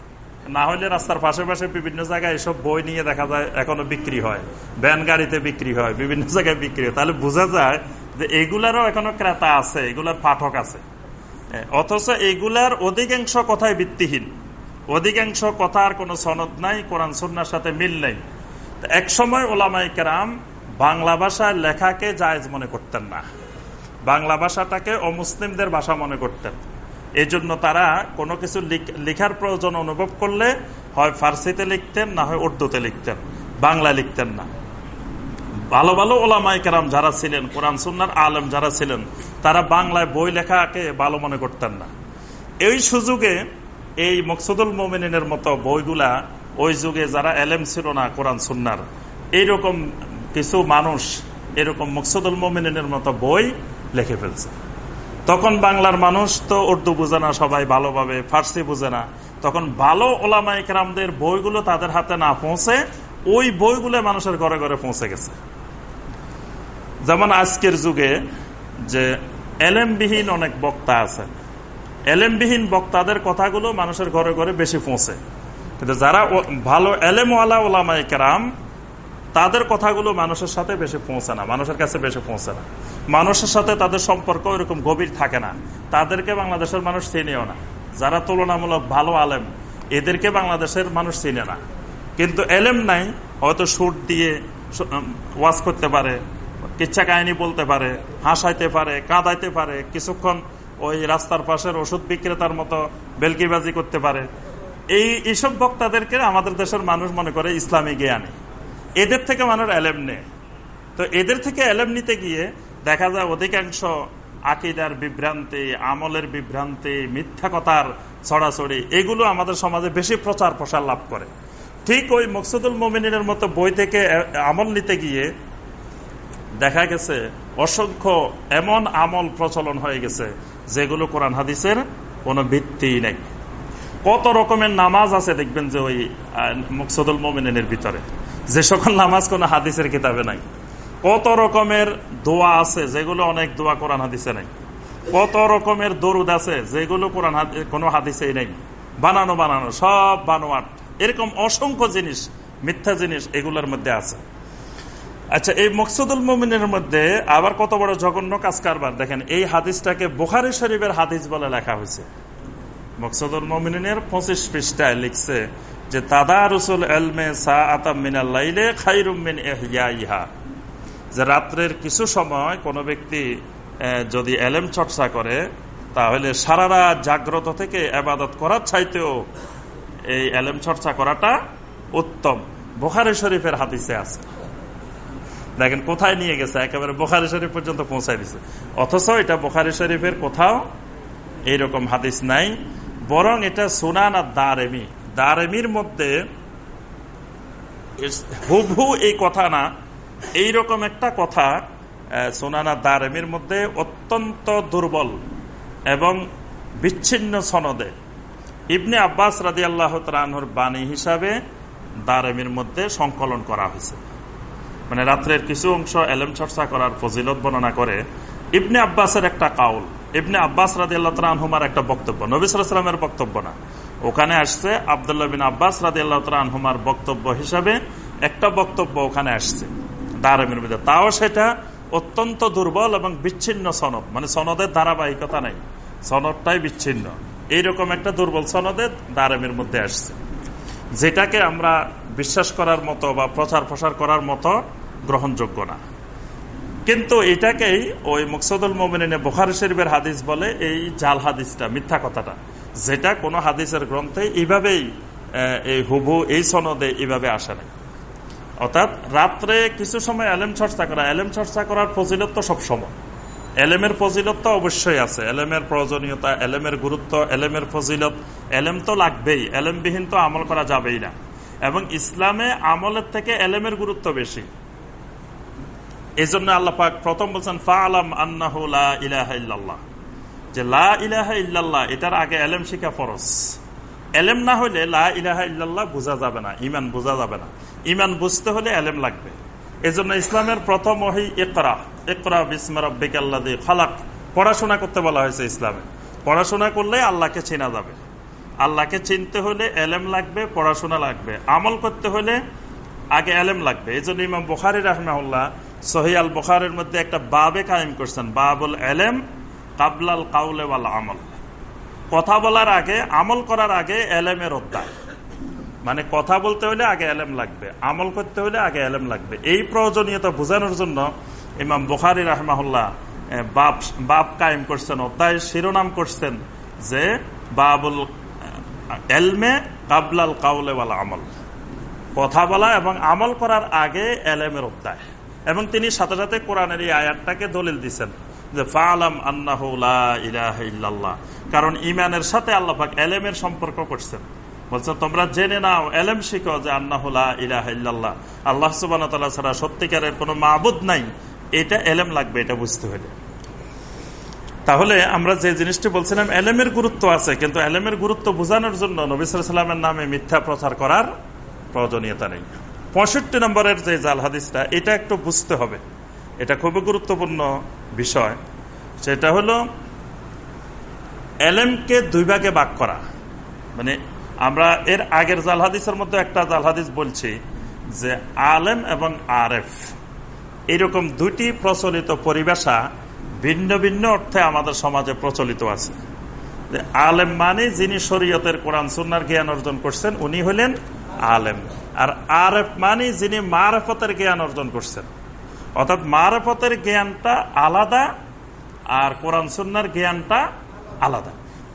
না হলে রাস্তার পাশে পাশে বিভিন্ন জায়গায় এসব বই নিয়ে দেখা যায় এখনও বিক্রি হয়। ভ্যান গাড়িতে বিক্রি হয়, বিভিন্ন জায়গায় বিক্রি হয়। তাহলে বোঝা যায় যে এগুলারও এখনও ক্রেতা আছে, এগুলার পাঠক আছে। অথচ এগুলার অধিকাংশ কথায় ভিত্তিহীন। অধিকাংশ কথার কোনো সনদ নাই, কোরআন সন্ন্যার সাথে মিল নেই। এক সময় ওলামাই কেরাম বাংলা ভাষায় লেখাকে জায়জ মনে করতেন না। বাংলা ভাষাটাকে অমুসলিমদের ভাষা মনে করতেন। এই জন্য তারা কোনো কিছু লিখার প্রয়োজন অনুভব করলে হয় ফার্সিতে লিখতেন, না হয় উর্দুতে লিখতেন বাংলা লিখতেন না। ভালো ভালো ওলামাই কেরাম যারা ছিলেন, কোরআন সুন্নার আলম যারা ছিলেন, তারা বাংলায় বই লেখাকে ভালো মনে করতেন না। এই সুযোগে এই মকসুদুল মোমিনের মতো বইগুলা ওই যুগে যারা এলেম ছিল না কোরআন সুন্নার, এইরকম কিছু মানুষ, এরকম মকসুদুল মোমিনের মতো বই লিখে ফেলছে। তখন বাংলার মানুষ তো উর্দু বুঝে না, সবাই ভালোভাবে ফার্সি বুঝে না। তখন ভালো ওলামাই কেরামদের বইগুলো তাদের হাতে না পৌঁছে, ওই বইগুলো মানুষের ঘরে ঘরে পৌঁছে গেছে। যেমন আজকের যুগে যে এলেমবিহীন অনেক বক্তা আছে এলেমবিহীন বক্তাদের কথাগুলো মানুষের ঘরে ঘরে বেশি পৌঁছে। কিন্তু যারা ভালো এলেমওয়ালা ওলামাই কেরাম, তাদের কথাগুলো মানুষের সাথে বেশি পৌঁছে না, মানুষের কাছে বেশি পৌঁছে না। মানুষের সাথে তাদের সম্পর্ক এরকম গভীর থাকে না। তাদেরকে বাংলাদেশের মানুষ চিনেও না। যারা তুলনামূলক ভালো আলেম, এদেরকে বাংলাদেশের মানুষ চিনে না। কিন্তু এলেম নাই, হয়তো সুর দিয়ে ওয়াজ করতে পারে, কিচ্ছা কাহিনী বলতে পারে, হাসাইতে পারে, কাঁদাইতে পারে, কিছুক্ষণ ওই রাস্তার পাশের ওষুধ বিক্রেতার মতো বেলকিবাজি করতে পারে। এই, এইসব বক্তাদেরকে আমাদের দেশের মানুষ মনে করে ইসলামী জ্ঞানী। এদের থেকে মানুষ অ্যালেম নেয়। তো এদের থেকে অ্যালেম নিতে গিয়ে দেখা যায় অধিকাংশ আকিদার বিভ্রান্তি, আমলের বিভ্রান্তি, মিথ্যা কথার ছড়াছড়ি, এগুলো আমাদের সমাজে বেশি প্রচার প্রসার লাভ করে। ঠিক ওই মকসুদুল মোমিনের মতো বই থেকে আমল নিতে গিয়ে দেখা গেছে, অসংখ্য এমন আমল প্রচলন হয়ে গেছে যেগুলো কোরআন হাদিসের কোনো ভিত্তি নেই। কত রকমের নামাজ আছে দেখবেন যে ওই মকসুদুল মোমিনের ভিতরে। যে সকল নামাজ কোন হাদিসের কিতাবে নাই। কত রকমের দোয়া আছে যেগুলো অনেক দোয়া কোরআন হাদিসে নাই। কত রকমের দরুদ আছে যেগুলো কোরআন কোনো হাদিসে নেই। বানানো বানানো, সব বানোয়াট। এরকম অসংখ্য জিনিস, মিথ্যা জিনিস এগুলোর মধ্যে আছে। আচ্ছা এই মকসুদুল মমিনের মধ্যে আবার কত বড় জঘন্য কাজ কারবার দেখেন, এই হাদিসটাকে বোখারি শরীফের হাদিস বলে লেখা হয়েছে। মকসুদুল মমিনের পঁচিশ পৃষ্ঠায় লিখছে যে তাদা রসুল এলমে সা আতামিনাল্লাইলে খাইরুমিন ইহা যে, রাত্রের কিছু সময় কোনো ব্যক্তি যদি এলেম চর্চা করে, তাহলে সারা রাত জাগ্রত থেকে আবাদত করার চাইতেও এই এলেম চর্চা করাটা উত্তম। বোখারি শরীফের হাদিসে আছে। দেখেন, কোথায় নিয়ে গেছে? একেবারে বোখারি শরীফ পর্যন্ত পৌঁছায় দিছে অথচ এটা বোখারি শরীফের কোথাও এইরকম হাদিস নাই। বরং এটা সুনান আর দারেমি। দারেমির মধ্যে হুবহু এই কথা না, এইরকম একটা কথা সোনানা দারেমির মধ্যে অত্যন্ত দুর্বল এবং বিচ্ছিন্ন সনদে। ইবনে আব্বাস রাজি আল্লাহ তালুর বাণী হিসাবে দারেমির মধ্যে সংকলন করা হয়েছে। মানে রাত্রের কিছু অংশ এলেম চর্চা করার ফজিলত বর্ণনা করে ইবনে আব্বাসের একটা কাউল। ইবনে আব্বাস রাজি আল্লাহ তালহুমার একটা বক্তব্য। নবিসামের বক্তব্য না। ওখানে আসছে আবদুল্লাহ বিন আব্বাস রাজি আল্লাহ তালহুমার বক্তব্য হিসাবে একটা বক্তব্য ওখানে আসছে। দারেমির মধ্যে তাও সেটা অত্যন্ত দুর্বল এবং বিচ্ছিন্ন সনদ। মানে সনদের ধারাবাহিকতা নাই। সনদটাই বিচ্ছিন্ন। এইরকম একটা দুর্বল সনদের দারেমের মধ্যে আসছে। যেটাকে আমরা বিশ্বাস করার মতো বা প্রচার প্রসার করার মতো গ্রহণযোগ্য না। কিন্তু এটাকেই ওই মুকসদুল মোমিনে বোখারি শরীফের হাদিস বলে এই জাল হাদিসটা, মিথ্যা কথাটা। যেটা কোনো হাদিসের গ্রন্থে এইভাবেই এই হুবু এই সনদে এইভাবে আসে নাই। অর্থাৎ রাত্রে কিছু সময় এলেম চর্চা করা, এলেম চর্চা করার ফজিলত তো সবসময় এলেমের ফজিলত তো অবশ্যই আছে। এলেমের প্রয়োজনীয়তা, এলেমের গুরুত্ব, এলেমের ফজিলত, এলেম তো লাগবেই, এলেমবিহীন তো আমল করা যাবেই না। এবং ইসলামে আমলের থেকে এলেমের গুরুত্ব বেশি। এই জন্য আল্লাপাক প্রথম বলছেন ফা আলাম ইল্লাল্লাহ। যে লা এটার আগে এলেম শিখা ফরস এলেম না হলে লা ইলাহা ইল্লাল্লাহ বোঝা যাবে না, ইমান বোঝা যাবে না। ইমান বুঝতে হলে এলেম লাগবে। এই জন্য ইসলামের প্রথম ওহি একরা একরা বিসমারব্বিক আল্লাহ খালাক। পড়াশোনা করতে বলা হয়েছে ইসলামে। পড়াশোনা করলে আল্লাহকে চেনা যাবে। আল্লাহকে চিনতে হলে এলেম লাগবে, পড়াশোনা লাগবে। আমল করতে হলে আগে এলেম লাগবে। এই জন্য ইমাম বুখারি রাহমাউল্লাহ সহি আল বুখারের মধ্যে একটা বাবে কায়েম করছেন, বাবুল এলেম কাবলাল কাউলে আমল। কথা বলার আগে, আমল করার আগে এলেমের অধ্যায়। মানে কথা বলতে হলে আগে এলেম লাগবে, আমল করতে হলে আগে এলেম লাগবে। এই প্রয়োজনীয়তা বোঝানোর জন্য ইমাম বুখারি রাহমাহুল্লাহ বাপ বাপ কায়েম করছেন অধ্যায় শিরোনাম করছেন যে, বাবুল এলমে কাবলাল কাউলেওয়ালা আমল। কথা বলা এবং আমল করার আগে এলেমের অধ্যায় এবং তিনি সাথে সাথে কোরআনের এই আয়াতটাকে দলিল দিচ্ছেন যে ফালাম আন্নাহ ইলাহ কারণ ইমানের সাথে আল্লাহাক এলেমের সম্পর্ক করছেন। বলছে তোমরা জেনে নাও, এলেম শিখো যে আন্নাহ ইলাহ ইল্লাল্লাহ। আল্লাহ সুবান ছাড়া সত্যিকারের কোনো মাহবুদ নাই। এটা এলেম লাগবে, এটা বুঝতে হলে। তাহলে আমরা যে জিনিসটি বলছিলাম, এলেমের গুরুত্ব আছে, কিন্তু এলেমের গুরুত্ব বোঝানোর জন্য নবিসামের নামে মিথ্যা প্রচার করার প্রয়োজনীয়তা নেই। পঁয়ষট্টি নম্বরের যে জাল হাদিসটা, এটা একটু বুঝতে হবে। এটা খুবই গুরুত্বপূর্ণ বিষয়। সেটা হলো, এলেমকে দুই ভাগে ভাগ করা। মানে আমরা এর আগের জাল হাদিসের মধ্যে একটা জাল হাদিস বলছি যে আলেম এবং আরেফ, এরকম দুটি প্রচলিত পরিবেশা ভিন্ন ভিন্ন অর্থে আমাদের সমাজে প্রচলিত আছে। আলেম মানে যিনি শরীয়তের কোরআন, সুন্নার জ্ঞান অর্জন করছেন, উনি হলেন আলেম। আর আরেফ মানে যিনি মারফতের জ্ঞান অর্জন করছেন। অর্থাৎ মারফতের জ্ঞানটা আলাদা আর কোরআন, সুন্নার জ্ঞানটা আলাদা।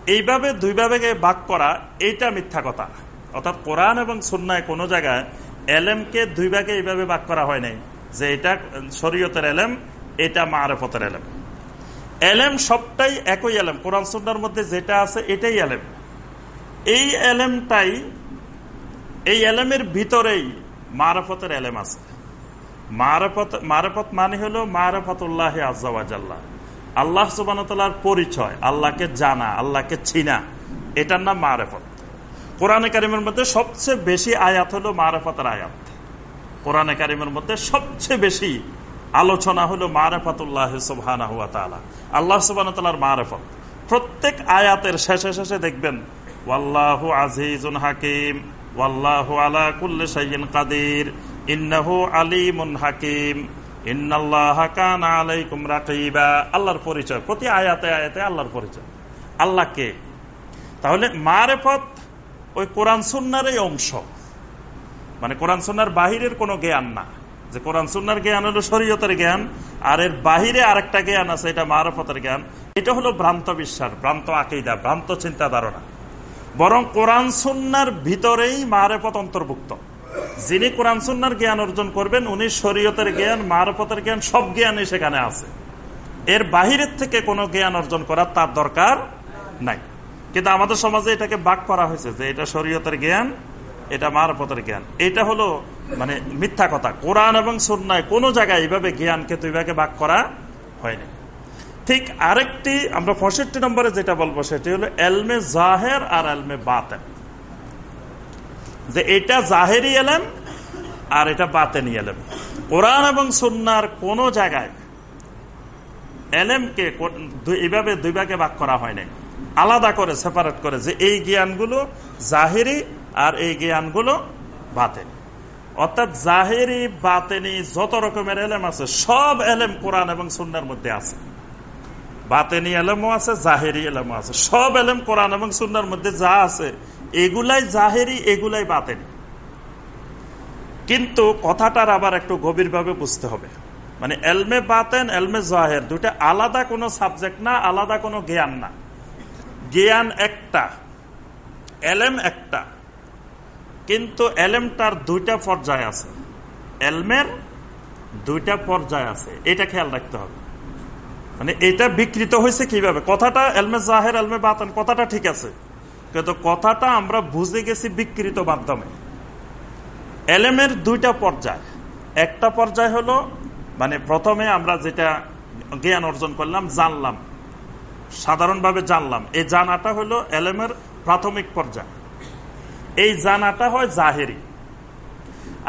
এইভাবে দুই দুইভাবে ভাগ করা, এইটা মিথ্যা কথা। অর্থাৎ কোরআন এবং সুন্নায় কোনো জায়গায় এলেমকে দুই ভাগে এইভাবে ভাগ করা হয় নাই যে এটা শরীয়তের এলেম, এটা মারফতের এলেম। এলেম সবটাই একই এলেম। কোরআন সুন্নার মধ্যে যেটা আছে এটাই এলেম। এই এলেমটাই, এই এলেমের ভিতরেই মারফতের এলেম আছে। মারফত মারফত মানে হলো মারফতুল্লাহ আজাল্লাহ আল্লাহ সুবানতাল্লাহর পরিচয়, আল্লাহকে জানা, আল্লাহকে চিনা, এটার নাম মারাফত। কোরআনে কারিমের মধ্যে সবচেয়ে বেশি আয়াত হলো মারেফতের আয়াত। কোরআনে কারিমের মধ্যে সবচেয়ে বেশি আলোচনা হলো মারেফাতুল্লাহ সুবহানা আল্লাহ সুবাহতালার মারেফত। প্রত্যেক আয়াতের শেষে শেষে দেখবেন, ওয়াল্লাহু আজিজুন হাকিম, ওয়াল্লাহু আলা কুল্লি শাইইন কাদির, ইন্নাহু আলিমুন হাকিম আল্লাহর পরিচয়, প্রতি আয়াতে আয়াতে আল্লাহর পরিচয়। আল্লাহ কে? তাহলে মারেফত ওই কোরআন সুন্নার অংশ। মানে কোরআন সুন্নার বাহিরের কোনো জ্ঞান না। যে কোরআন সুন্নার জ্ঞান হলো শরীয়তের জ্ঞান, আর এর বাহিরে আরেকটা জ্ঞান আছে, এটা মারফতের জ্ঞান। এটা হলো ভ্রান্ত বিশ্বাস, ভ্রান্ত আকিদা, ভ্রান্ত চিন্তা ধারণা বরং কোরআন সুন্নার ভিতরেই মারেপত অন্তর্ভুক্ত। যিনি কোরআন সুন্নার জ্ঞান অর্জন করবেন, উনি শরীয়তের জ্ঞান, মারফতের জ্ঞান, সব জ্ঞানই সেখানে আছে। এর বাহিরের থেকে কোনো জ্ঞান অর্জন করার তার দরকার নাই। কিন্তু আমাদের সমাজে এটাকে বাক করা হয়েছে যে এটা শরীয়তের জ্ঞান, এটা মারফতের জ্ঞান। এটা হলো মানে মিথ্যা কথা। কোরআন এবং সুন্নায় কোনো জায়গায় এইভাবে জ্ঞানকে দুই ভাগে বাক করা হয়নি। ঠিক আরেকটি, আমরা পঁয়ষট্টি নম্বরে যেটা বলব সেটি হলো এলমে জাহের আর এলমে বাতেন। যে এটা জাহেরি এলেম আর এটা বাতেনি এলেম। কোরআন এবং সুন্নার কোন জায়গায় এলেমকে এইভাবে দুই ভাগে ভাগ করা হয় নাই আলাদা করে সেপারেট করে যে এই জ্ঞানগুলো জাহেরি আর এই জ্ঞানগুলো বাতেনি। অর্থাৎ জাহেরি, বাতেনি, যত রকমের এলেম আছে, সব এলেম কোরআন এবং সুন্নার মধ্যে আছে। বাতেনি এলেমও আছে, জাহেরি এলেমও আছে। সব এলেম কোরআন এবং সুন্নার মধ্যে যা আছে, এগুলাই জাহেরি, এগুলাই বাতেনি। কিন্তু কথাটার আবার একটু গভীরভাবে বুঝতে হবে। মানে এলমে বাতেন, এলমে জাহের দুটা আলাদা কোনো সাবজেক্ট না, আলাদা কোনো জ্ঞান না। জ্ঞান একটা, এলেম একটা। কিন্তু এলেমটার দুইটা পর্যায় আছে। এলমের দুইটা পর্যায় আছে। এটা খেয়াল রাখতে হবে। মানে এটা বিকৃত হয়েছে কীভাবে? কথাটা এলমে জাহের, এলমে বাতান, কথাটা ঠিক আছে। কিন্তু কথাটা আমরা বুঝে গেছি বিকৃত মাধ্যমে। এলেমের দুইটা পর্যায়। একটা পর্যায় হলো মানে প্রথমে আমরা যেটা জ্ঞান অর্জন করলাম, জানলাম। সাধারণভাবে জানলাম। এই জানাটা হলো এলেমের প্রাথমিক পর্যায়। এই জানাটা হয় জাহেরি।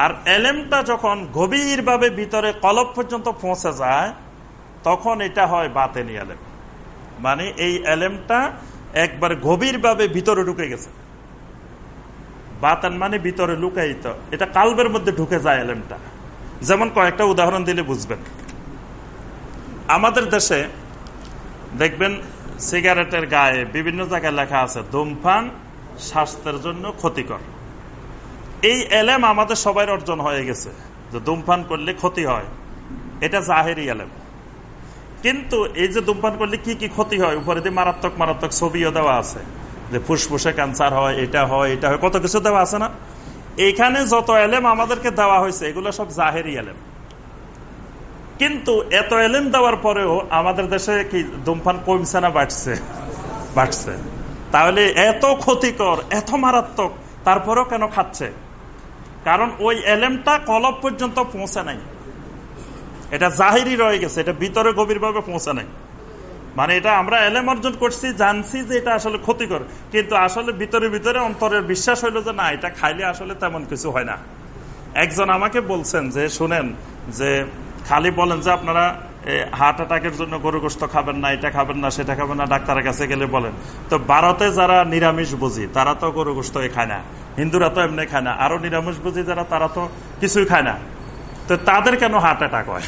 আর এলেমটা যখন গভীরভাবে ভিতরে কলব পর্যন্ত পৌঁছে যায়, তখন এটা হয় বাতেনি এলেম। মানে এই এলেমটা একবার গভীরভাবে ভিতরে ঢুকে গেছে। বাতান মানে ভিতরে লুকাইত এটা কালবের মধ্যে ঢুকে যায় এলেমটা। যেমন কয়েকটা উদাহরণ দিলে বুঝবেন। আমাদের দেশে দেখবেন সিগারেটের গায়ে বিভিন্ন জায়গায় লেখা আছে, ধূমপান স্বাস্থ্যের জন্য ক্ষতিকর। এই এলেম আমাদের সবাই অর্জন হয়ে গেছে, যে ধূমপান করলে ক্ষতি হয়। এটা জাহেরি এলেম। কিন্তু এই যে ধূমপান করলে কি কি ক্ষতি হয়, উপরে দিয়ে মারাত্মক মারাত্মক ছবিও দেওয়া আছে, যে ফুসফুসে ক্যান্সার হয়, এটা হয় এটা হয়, কত কিছু দেওয়া আছে না? এখানে যত এলেম আমাদেরকে দেওয়া হয়েছে, এগুলো সব জাহেরি এলেম। কিন্তু এত এলেম দেওয়ার পরেও আমাদের দেশে কি ধূমপান কমছে না বাড়ছে? বাড়ছে। তাহলে এত ক্ষতিকর, এত মারাত্মক, তারপরেও কেন খাচ্ছে? কারণ ওই এলেমটা কলব পর্যন্ত পৌঁছে নাই। এটা জাহিরি রয়ে গেছে, এটা ভিতরে গভীরভাবে পৌঁছে নাই। মানে এটা আমরা এলেম অর্জন করছি, জানছি যে এটা আসলে ক্ষতিকর। কিন্তু আসলে ভিতরে ভিতরে অন্তরের বিশ্বাস হইল যে না, এটা খাইলে আসলে তেমন কিছু হয় না। একজন আমাকে বলছেন যে, শুনেন, যে খালি বলেন যে আপনারা হার্ট অ্যাটাকের জন্য গরু গোস্ত খাবেন না, এটা খাবেন না, সেটা খাবেন না, ডাক্তারের কাছে গেলে বলেন। তো ভারতে যারা নিরামিষ বুঝি, তারা তো গরু গোস্ত খায় না। হিন্দুরা তো এমনি খায় না। আরও নিরামিষ বুঝি যারা, তারা তো কিছুই খায় না। তো তাদের কেন হার্ট অ্যাটাক হয়?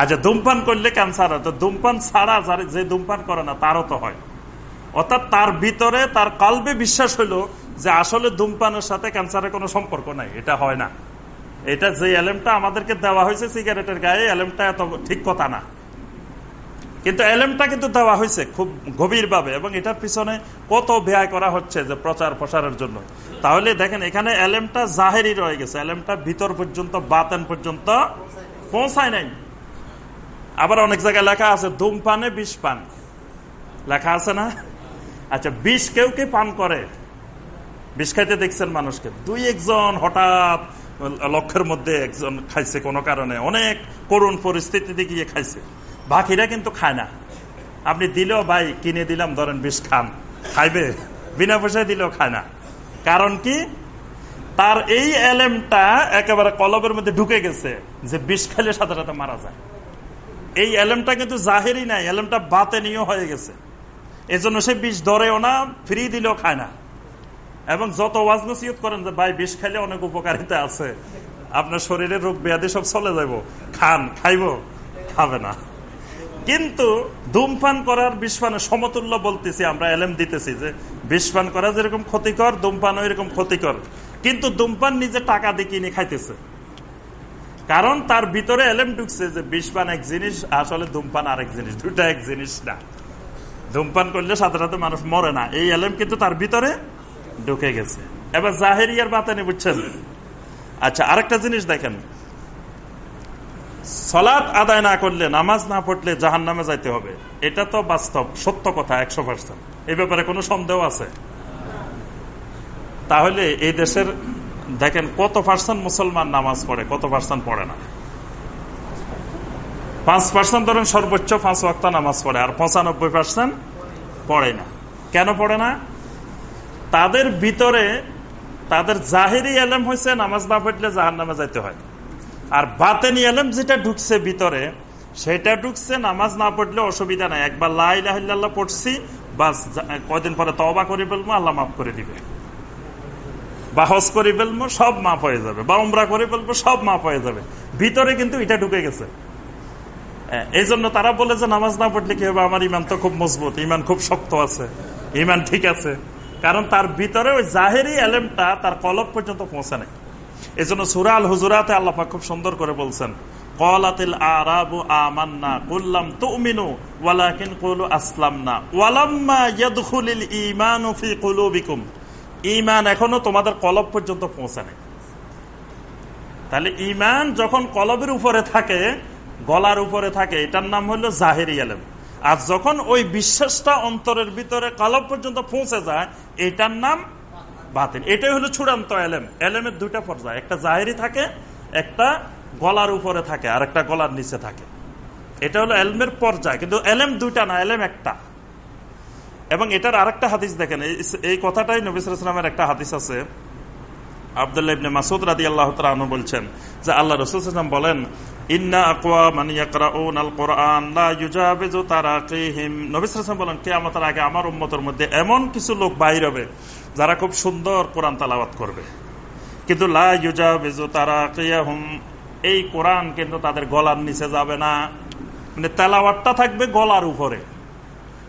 আচ্ছা ধূমপান করলে ক্যান্সার হয়, তো ধূমপান ছাড়া যে ধূমপান করে না, তারও তো হয়। অর্থাৎ তার ভিতরে, তার কালবে বিশ্বাস হইল যে আসলে ধূমপানের সাথে ক্যান্সারের কোনো সম্পর্ক নাই, এটা হয় না। এটা যে এলেমটা আমাদেরকে দেওয়া হয়েছে সিগারেটের গায়ে এলেমটা এত ঠিক কথা না। কিন্তু এলেমটা কিন্তু দেওয়া হয়েছে খুব গভীরভাবে এবং এটার পিছনে কত ব্যয় করা হচ্ছে যে প্রচার প্রসারের জন্য। তাহলে দেখেন, এখানে এলেমটা জাহেরি রয়ে গেছে। এলেমটা ভিতর পর্যন্ত, বাতেন পর্যন্ত পৌঁছায় নাই। আবার অনেক জায়গায় লেখা আছে, ধূমপানে বিষ পান। লেখা আছে না? আচ্ছা বিষ কেউ কে পান করে? বিষ খাইতে দেখছেন মানুষকে। দুই একজন হঠাৎ লক্ষের মধ্যে একজন খাইছে কোনো কারণে। অনেক করুণ পরিস্থিতিতে গিয়ে খাইছে। বাকিরা কিন্তু খায় না। আপনি দিলেও, ভাই, কিনে দিলাম, ধরেন বিষ খান। খাইবে। বিনা পয়সায় দিলেও খায় না। কারণ কি? তার এই এলেমটা একেবারে কলবের মধ্যে ঢুকে গেছে যে বিষ খাইলে সাথে সাথে মারা যায়। এই এলেমটা কিন্তু জাহেরি নাই, এলেমটা বাতে নিয়েও হয়ে গেছে। এজন্য সে বিষ ধরেও না, ফ্রি দিলেও খায় না। এবং যত ওয়াজ নসিহত করেন যে, ভাই, বিষ খাইলে অনেক উপকারিতা আছে। আপনার শরীরের রোগ ব্যাধি সব চলে যাব খান, খাইব, খাবে না। কিন্তু ধূমপান করার বিষপানের সমতুল্য বলতেছি, আমরা এলেম দিতেছি যে, বিষপান করা যেরকম ক্ষতিকর ধূমপান এরকম ক্ষতিকর। কিন্তু ধূমপান নিজে টাকা দিয়ে কিনে খাইতেছে। কারণ তার ভিতরে এলেম ঢুকছে যে, বিষপান এক জিনিস, আসলে ধূমপান আরেক জিনিস দুটা এক জিনিস না। ধূমপান করলে সাথে মানুষ মরে না। এই এলেম কিন্তু তার ভিতরে ঢুকে গেছে। এবার জাহেরিয়ার বাতানি বুঝছেন? আচ্ছা আরেকটা জিনিস দেখেন। সলাৎ আদায় না করলে, নামাজ না পড়লে জাহান নামে যাইতে হবে। এটা তো বাস্তব, সত্য কথা, একশো পার্সেন্ট এই ব্যাপারে কোনো সন্দেহ আছে? তাহলে এই দেশের, দেখেন, কত পার্সেন্ট মুসলমান নামাজ পড়ে, কত পার্সেন্ট পড়ে না? পাঁচ পার্সেন্ট ধরেন সর্বোচ্চ পাঁচ ওয়াক্ত নামাজ পড়ে, আর পঁচানব্বই পার্সেন্ট পড়ে না। কেন পড়ে না? তাদের ভিতরে তাদের জাহেরি এলেম হয়েছে নামাজ না পড়লে জাহার নামে যাইতে হয়। আর বাতেনি এলেম যেটা ঢুকছে ভিতরে, সেটা ঢুকছে নামাজ না পড়লে অসুবিধা নাই। একবার লাইল্লাহ পড়ছি, বাস কয়দিন পরে তবা করে ফেলব আল্লাহ মাফ করে দিবে। বা হজ করে ফেলব সব মাফ হয়ে যাবে। বা উমরা করে ফেলব সব মাফ হয়ে যাবে। ভিতরে কিন্তু এটা ঢুকে গেছে। এই জন্য তারা বলে যে নামাজ না পড়লে কি হবে? আমার ইমান তো খুব মজবুত, ইমান খুব শক্ত আছে, ইমান ঠিক আছে। কারণ তার ভিতরে ওই জাহেরি এলেমটা তার কলব পর্যন্ত পৌঁছে নেই। এই জন্য সুরাল হুজুরাতে আল্লাপা খুব সুন্দর করে বলছেন আরাবু আমান্না কুল্লাম ওয়ালাম্মা এখনও তোমাদের কলব পর্যন্ত পৌঁছে নেই। তাহলে ঈমান যখন কলবের উপরে থাকে, গলার উপরে থাকে, এটার নাম হলো জাহেরি আলেম আর যখন ওই বিশ্বাসটা অন্তরের ভিতরে কলব পর্যন্ত পৌঁছে যায়, এটার নাম বাতিল। এটাই হলো চূড়ান্ত এলেম। এলেমের দুইটা পর্যায়ে। একটা জাহেরি থাকে, একটা গলার উপরে থাকে, আর একটা গলার নিচে থাকে। এটা হলো এলমের পর্যায়। কিন্তু এলেম দুইটা না, এলেম একটা। এবং এটার আরেকটা হাদিস দেখেন। এই কথাটাই নবিসামের একটা হাদিস আছে। আবদুল্লাহ ইবনে মাসুদ রাদি আল্লাহ তালু বলছেন যে আল্লাহ রসুল বলেন ইন্না আকোয়া মানে আল কোরআন বলেন কে আমাদের আগে আমার উম্মতের মধ্যে এমন কিছু লোক বাইর হবে যারা খুব সুন্দর কোরআন তালাবাত করবে। কিন্তু লা ইউজাবিজু তারা হুম এই কোরআন কিন্তু তাদের গলার নিচে যাবে না। মানে তেলাওয়াতটা থাকবে গলার উপরে।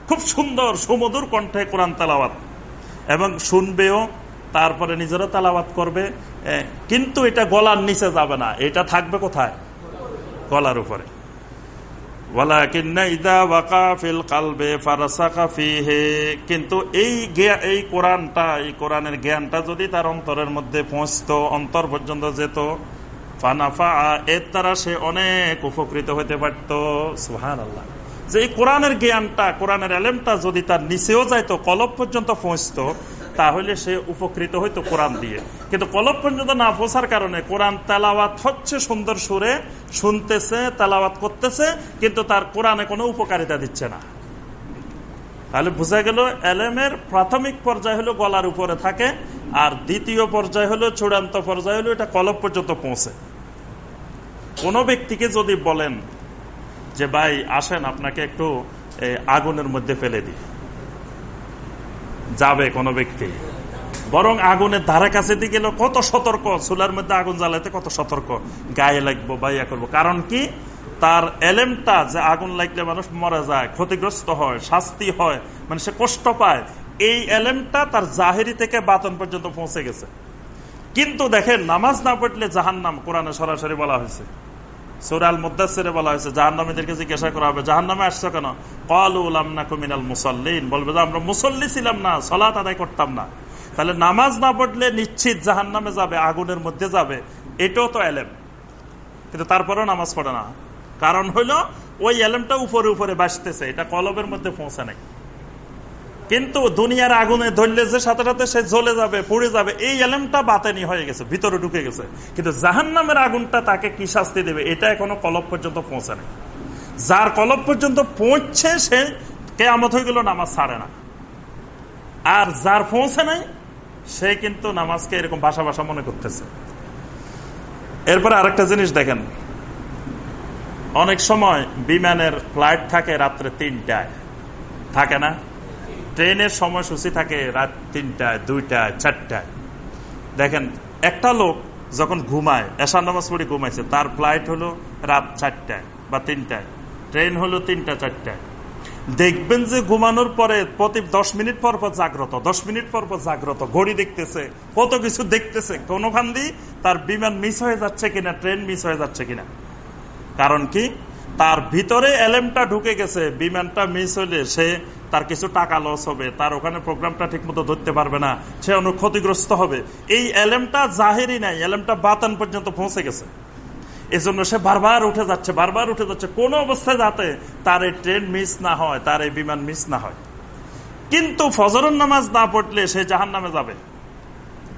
খুব সুন্দর সুমধুর কণ্ঠে কোরআন তেলাওয়াত। এবং শুনবেও, তারপরে নিজেরও তেলাওয়াত করবে। কিন্তু এটা গলার নিচে যাবে না। এটা থাকবে কোথায়? গলার উপরে। কিন্তু এই এই কোরআনটা, এই কোরআনের জ্ঞানটা যদি তার অন্তরের মধ্যে পৌঁছত, অন্তর পর্যন্ত যেত, ফানাফা, এর দ্বারা সে অনেক উপকৃত হতে পারত। সুহান আল্লাহ যে এই কোরআনের জ্ঞানটা, কোরআনের এলেমটা যদি তার নিচেও যাইতো, কলব পর্যন্ত পৌঁছত তাহলে সে উপকৃত হইতো কোরআন দিয়ে। কিন্তু কলব পর্যন্ত না পৌঁছার কারণে কোরআন তেলাওয়াত হচ্ছে সুন্দর সুরে, শুনতেছে, তেলাওয়াত করতেছে, কিন্তু তার কোরআনে কোনো উপকারিতা দিচ্ছে না। তাহলে বোঝা গেল এলেমের প্রাথমিক পর্যায় হলো গলার উপরে থাকে, আর দ্বিতীয় পর্যায় হলো চূড়ান্ত পর্যায় হলো এটা কলব পর্যন্ত পৌঁছে। কোন ব্যক্তিকে যদি বলেন যে, ভাই, আসেন, আপনাকে একটু আগুনের মধ্যে ফেলে দিই। যাবে কোন ব্যক্তি। বরং আগুনের ধারে কাছে গেল কত সতর্ক, চুলার মধ্যে আগুন জ্বালাইতে কত সতর্ক, গায়ে লাগবো, বাইয়া করব। কারণ কি? তার এলেমটা যে আগুন লাগলে মানুষ মরে যায়, ক্ষতিগ্রস্ত হয়, শাস্তি হয় মানে সে কষ্ট পায়, এই এলেমটা তার জাহেরি থেকে বাতন পর্যন্ত পৌঁছে গেছে। কিন্তু দেখেন, নামাজ না পড়লে জাহান নাম কোরআনে সরাসরি বলা হয়েছে। সুরাল মুদাসিরে বলা হয়েছে, জাহান্নামীদেরকে জিজ্ঞাসা করা হবে, জাহান্নামে আসছো কেন? কল উলাম না কুমিনাল মুসল্লিন। বলবে আমরা মুসল্লি ছিলাম না, সলাত আদায় করতাম না। তাহলে নামাজ না পড়লে নিশ্চিত জাহান নামে যাবে, আগুনের মধ্যে যাবে। এটাও তো এলেম। কিন্তু তারপরেও নামাজ পড়ে না। কারণ হইল, ওই এলেমটা উপরে উপরে বাসতেছে এটা কলবের মধ্যে পৌঁছে নাই। কিন্তু দুনিয়ার আগুনে ধরলে যে সাথে সাথে সে জ্বলে যাবে, পড়ে যাবে, এই এলেমটা বাতেনি হয়ে গেছে, ভিতরে ঢুকে গেছে। কিন্তু জাহান নামের আগুনটা তাকে কি শাস্তি দেবে, এটা এখনও কলব পর্যন্ত পৌঁছে নেই। যার কলব পর্যন্ত পৌঁছছে সে কেয়ামত হয়ে গেল, নামাজ ছাড়ে না। আর যার পৌঁছে নাই, সে কিন্তু নামাজকে এরকম ভাষা ভাষা মনে করতেছে। এরপরে আরেকটা জিনিস দেখেন। অনেক সময় বিমানের ফ্লাইট থাকে রাত্রে তিনটায়। থাকে না? ট্রেনের সময়সূচি থাকে রাত তিনটায় দুইটায় চারটায় দেখেন, একটা লোক যখন ঘুমায় এশা নামাজ পড়ে ঘুমাইছে, তার ফ্লাইট হলো রাত চারটায় বা তিনটায় ট্রেন হলো তিনটা চারটায় দেখবেন যে ঘুমানোর পরে প্রতি দশ মিনিট পর পর জাগ্রত, দশ মিনিট পর পর জাগ্রত, ঘড়ি দেখতেছে, কত কিছু দেখতেছে কোনোখান দিয়ে তার বিমান মিস হয়ে যাচ্ছে কিনা ট্রেন মিস হয়ে যাচ্ছে কিনা। কারণ কি? তার ভিতরে এলএমটা ঢুকে গেছে, বিমানটা মিস হইলে সে তার কিছু টাকা লস হবে, তার ওখানে প্রোগ্রামটা ঠিক মতো ধরতে পারবে না, সে অনেক ক্ষতিগ্রস্ত হবে। এই এলএমটা জাহেরি নাই এলএমটা বাতান পর্যন্ত পৌঁছে গেছে। এজন্য সে বারবার উঠে যাচ্ছে, বারবার উঠে যাচ্ছে, কোন অবস্থায় যাতে তার এই ট্রেন মিস না হয়, তার এই বিমান মিস না হয়। কিন্তু ফজরের নামাজ না পড়লে সে জাহান নামে যাবে।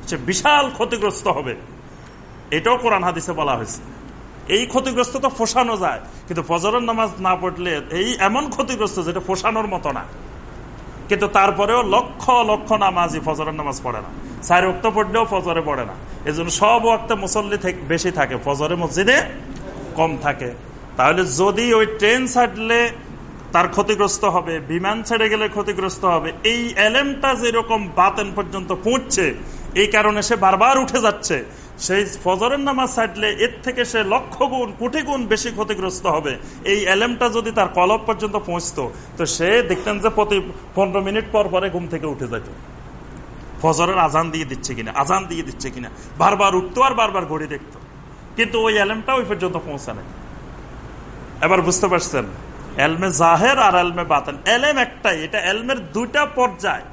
সে বিশাল ক্ষতিগ্রস্ত হবে। এটাও কোরআন হাদিসে বলা হয়েছে। এই ক্ষতিগ্রস্ত তো ফোসানো যায়, কিন্তু ফজরের নামাজ না পড়লে এই এমন ক্ষতিগ্রস্ত যেটা ফোসানোর মতো না। কিন্তু তারপরেও লক্ষ লক্ষ নামাজি ফজরের নামাজ পড়ে না। চার অক্ত পড়লেও ফজরে পড়ে না। এই জন্য সব ওয়াক্তে মুসল্লি বেশি থাকে। ফজরে মসজিদে কম থাকে। তাহলে যদি ওই ট্রেন ছাড়লে তার ক্ষতিগ্রস্ত হবে, বিমান ছেড়ে গেলে ক্ষতিগ্রস্ত হবে, এই এলেমটা যেরকম বাতেন পর্যন্ত পৌঁছছে, এই কারণে সে বারবার উঠে যাচ্ছে। সেই ফজরের নামাজ ছাড়লে এর থেকে সে লক্ষ গুণ, কোটি গুণ বেশি ক্ষতিগ্রস্ত হবে। এই এলেমটা যদি তার কলব পর্যন্ত পৌঁছতো, তো সে দেখতেন যে প্রতি পনেরো মিনিট পর পরে ঘুম থেকে উঠে যেত ফজরের আজান দিয়ে দিচ্ছে কিনা, আজান দিয়ে দিচ্ছে কিনা, বারবার উঠতো আর বারবার ঘড়ি দেখতো। কিন্তু ওই এলেমটা ওই পর্যন্ত পৌঁছানে এবার বুঝতে পারছেন, এলমে জাহের আর এলমে বাতেন। এলেম একটাই, এটা এলমের দুইটা পর্যায়।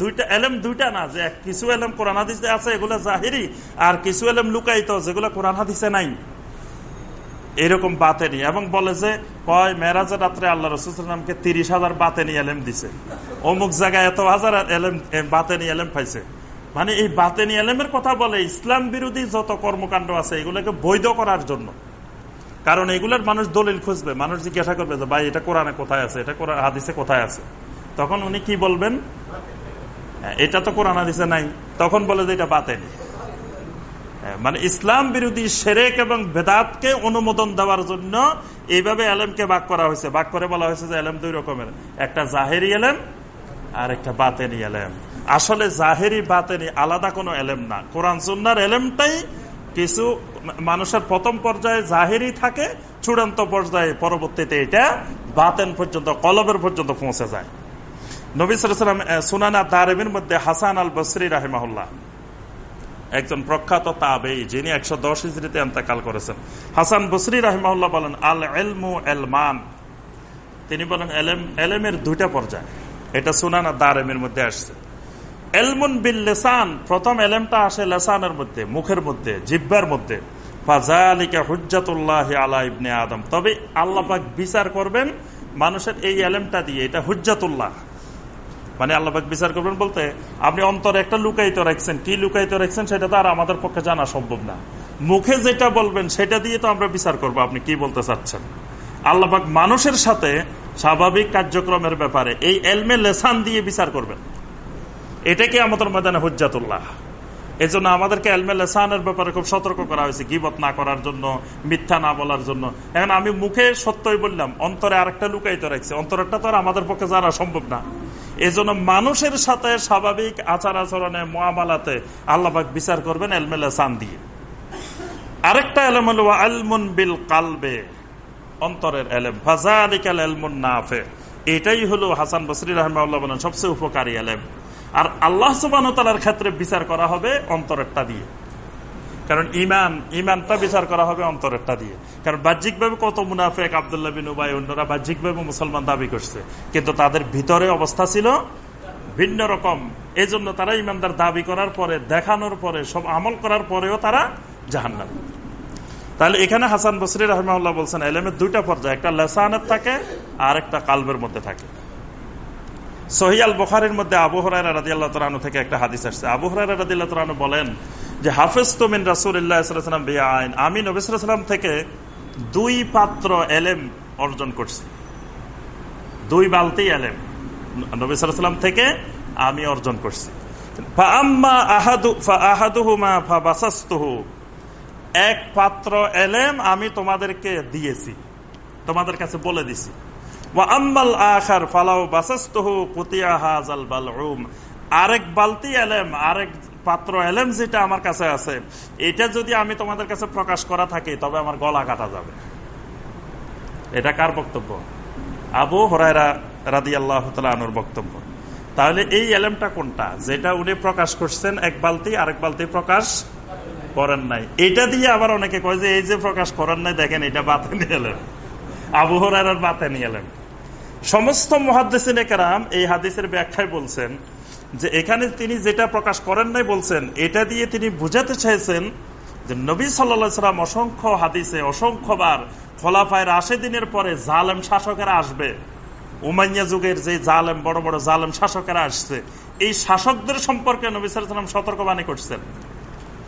দুইটা এলেম দুইটা না, যে কিছু এলেম কোরআন হাদিসে আছে, এগুলো জাহিরি, আর কিছু এলেম লুকাইত যেগুলো কোরআন হাদিসে নাই। এরকম বাতেনি। এবং বলে যে, কয় মেরাজের রাত্রে আল্লাহ রসুলামকে তিরিশ হাজার বাতেনি এলেম দিছে। অমুক জায়গায় এত হাজার এলেম বাতেনি এলেম পাইছে। মানে এই বাতেনি এলেমের কথা বলে, ইসলাম বিরোধী যত কর্মকাণ্ড আছে, এগুলোকে বৈধ করার জন্য। কারণ এগুলোর মানুষ দলিল খুঁজবে, মানুষ জিজ্ঞাসা করবে যে, ভাই, এটা কোরআনে কোথায় আছে? এটা হাদিসে কোথায় আছে? তখন উনি কি বলবেন? এটা তো কোরআন হাদিসে নাই। তখন বলে যে এটা বাতেন হ্যাঁ, মানে ইসলাম বিরোধী সেরেক এবং বেদাতকে অনুমোদন দেওয়ার জন্য এইভাবে এলেমকে বাক করা হয়েছে। বাক করে বলা হয়েছে যে এলেম দুই রকমের। একটা জাহেরি এলেম আর একটা বাতেনি এলেম। আসলে জাহেরি বাতেনি আলাদা কোনো এলেম না। কোরআন সুন্নার এলেমটাই কিছু মানুষের প্রথম পর্যায়ে জাহেরি থাকে চূড়ান্ত পর্যায়ে পরবর্তীতে এটা বাতেন পর্যন্ত কলবের পর্যন্ত পৌঁছে যায়। নবিসাম সুনানা দারেমের মধ্যে হাসান আল বসরি রাহেমাহুল্লাহ। একজন প্রখ্যাত তাবেই, যিনি একশো দশ ইজরিতে এন্তেকাল করেছেন। হাসান বসরি রাহিমাহুল্লাহ বলেন আল এলমু এলমান। তিনি বলেন, এলেম, এলেমের দুইটা পর্যায়। এটা সুনানা দারেমের মধ্যে আসছে। এলমুন বিল লেসান প্রথম এলেমটা আসে লেসানের মধ্যে, মুখের মধ্যে জিব্বার মধ্যে। আলা ইবনে আদম। তবে আল্লাপাক বিচার করবেন মানুষের এই এলেমটা দিয়ে, এটা হুজ্জাতুল্লাহ। মানে আল্লাহাক বিচার করবেন বলতে, আপনি অন্তরে একটা লুকাইত রাখছেন। কি লুকাইত রাখছেন সেটা তো আর আমাদের পক্ষে জানা সম্ভব না। মুখে যেটা বলবেন সেটা দিয়ে তো আমরা বিচার করব। আপনি কি বলতে চাচ্ছেন? আল্লাহাক মানুষের সাথে স্বাভাবিক কার্যক্রমের ব্যাপারে এই এলমে লেসান দিয়ে বিচার করবেন। এটাকে আমাদের ময়দানে হুজ্জাতুল্লাহ? এই জন্য আমাদেরকে এলমে লেসানের ব্যাপারে খুব সতর্ক করা হয়েছে, গিবত না করার জন্য, মিথ্যা না বলার জন্য। এখন আমি মুখে সত্যই বললাম, অন্তরে আরেকটা লুকাইতে রাখছে। অন্তরটা তো আর আমাদের পক্ষে জানা সম্ভব না। এজন্য মানুষের সাথে স্বাভাবিক আচার আচরণে মহামালাতে আল্লাহবাক বিচার করবেন এলমেল সান দিয়ে। আরেকটা এলেম হল আলমুন বিল কালবে অন্তরের এলেম। ফাজালিকাল এলমুন নাফে এটাই হলো হাসান বসরি রহমাল্লাহ বলেন সবচেয়ে উপকারী এলেম। আর আল্লাহ সুবান ক্ষেত্রে বিচার করা হবে অন্তরেরটা দিয়ে। কারণ ইমান ইমানটা বিচার করা হবে অন্তরেরটা দিয়ে। কারণ বাহ্যিকভাবে কত মুনাফেক আবদুল্লাহ বিন উবাই অন্যরা বাহ্যিকভাবে মুসলমান দাবি করছে। কিন্তু তাদের ভিতরে অবস্থা ছিল ভিন্ন রকম। এই জন্য তারা ইমানদার দাবি করার পরে, দেখানোর পরে, সব আমল করার পরেও তারা জাহান্নাম। তাহলে এখানে হাসান বসরি রহমাল্লাহ বলছেন, এলেমের দুইটা পর্যায়ে, একটা লেসানের থাকে আর একটা কালবের মধ্যে থাকে। সহিয়াল বখারের মধ্যে আবহরাই রাজি আল্লাহ তালু থেকে একটা হাদিস আসছে। আবহরাই রাজি আল্লাহ তালু বলেন যে হাফেজ তোমিন রাসুল্লাহাম বিয়া আইন আমি নবিসাম থেকে দুই পাত্র এলেম অর্জন করছি। দুই বালতি এলেম নবিসাম থেকে আমি অর্জন করছি। এক পাত্র এলেম আমি তোমাদেরকে দিয়েছি, তোমাদের কাছে বলে দিছি। আম্মাল আখার ফালাও বাসাস্তহু, কুতিয়া হাজাল আরেক বালতি এলেম, আরেক পাত্র এলেম যেটা আমার কাছে আছে, এটা যদি আমি তোমাদের কাছে প্রকাশ করা থাকি, তবে আমার গলা কাটা যাবে। এটা কার বক্তব্য? আবু হরাইরা রাদি আল্লাহ আনুর বক্তব্য। তাহলে এই এলেমটা কোনটা? যেটা উনি প্রকাশ করছেন, এক বালতি, আরেক বালতি প্রকাশ করেন নাই। এটা দিয়ে আবার অনেকে কয় যে, এই যে প্রকাশ করেন নাই, দেখেন এটা বাতে নিয়ে এলেন আবহরার বাতে নিয়ে এলেন সমস্ত মহাদিসিন এই হাদিসের ব্যাখ্যায় বলছেন যে এখানে তিনি যেটা প্রকাশ করেন নাই বলছেন, এটা দিয়ে তিনি বুঝাতে চাইছেন যে নবী সাল্লাম অসংখ্য হাদিসে অসংখ্যবার খোলাফায় রাশে দিনের পরে জালেম শাসকেরা আসবে। উমাইয়া যুগের যে জালেম, বড় বড় জালেম শাসকেরা আসছে। এই শাসকদের সম্পর্কে নবী সাল্লাম সতর্কবাণী করছেন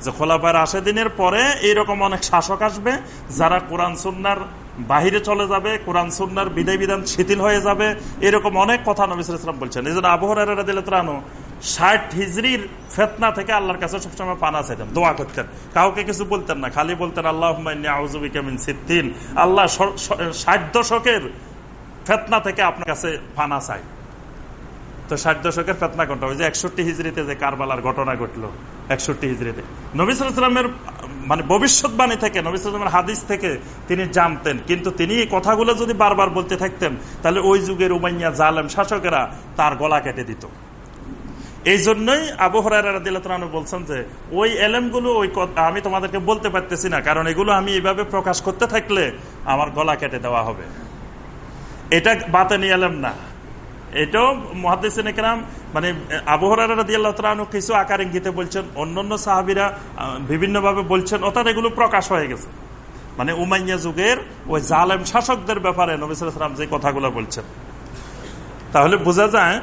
যে খোলাফায় রাশে দিনের পরে এইরকম অনেক শাসক আসবে যারা কোরআন, সুন্নার বাহিরে চলে যাবে, কোরআন, সুন্নার বিধায় বিধান শিথিল হয়ে যাবে, এরকম অনেক কথা নবী সাল্লাম বলছেন। এই জন্য আবহাওয়ার ষাট হিজড়ির ফেতনা থেকে আল্লাহর কাছে সবসময় পানা চাইতেন, দোয়া করতেন। কাউকে কিছু বলতেন না, খালি বলতেন আল্লাহ সিদ্দিন আল্লাহ ষাট দশকের ফেতনা থেকে আপনার কাছে পানা চাই তো ষাট দশকের ফেতনা কোনটা? ওই যে একষট্টি হিজড়িতে যে কারবালার ঘটনা ঘটলো, একষট্টি হিজড়িতে নবী সালামের মানে ভবিষ্যৎবাণী থেকে, নবী সালামের হাদিস থেকে তিনি জানতেন। কিন্তু তিনি এই কথাগুলো যদি বারবার বলতে থাকতেন, তাহলে ওই যুগের উমাইয়া জালেম শাসকেরা তার গলা কেটে দিত। এই জন্যই আবু হরাইরানু বলছেন যে, ওই এলেমগুলো ওই আমি তোমাদেরকে বলতে পারতেছি না, কারণ এগুলো আমি এইভাবে প্রকাশ করতে থাকলে আমার গলা কেটে দেওয়া হবে। এটা বাতে নিয়ে এলাম না। এটাও মহাদিসিন একরাম মানে আবহরানু কিছু আকার ইঙ্গিতে বলছেন অন্যান্য সাহাবিরা বিভিন্নভাবে বলছেন অর্থাৎ এগুলো প্রকাশ হয়ে গেছে মানে উমাইয়া যুগের ওই জালেম শাসকদের ব্যাপারে নবিসাম যে কথাগুলো বলছেন তাহলে বোঝা যায়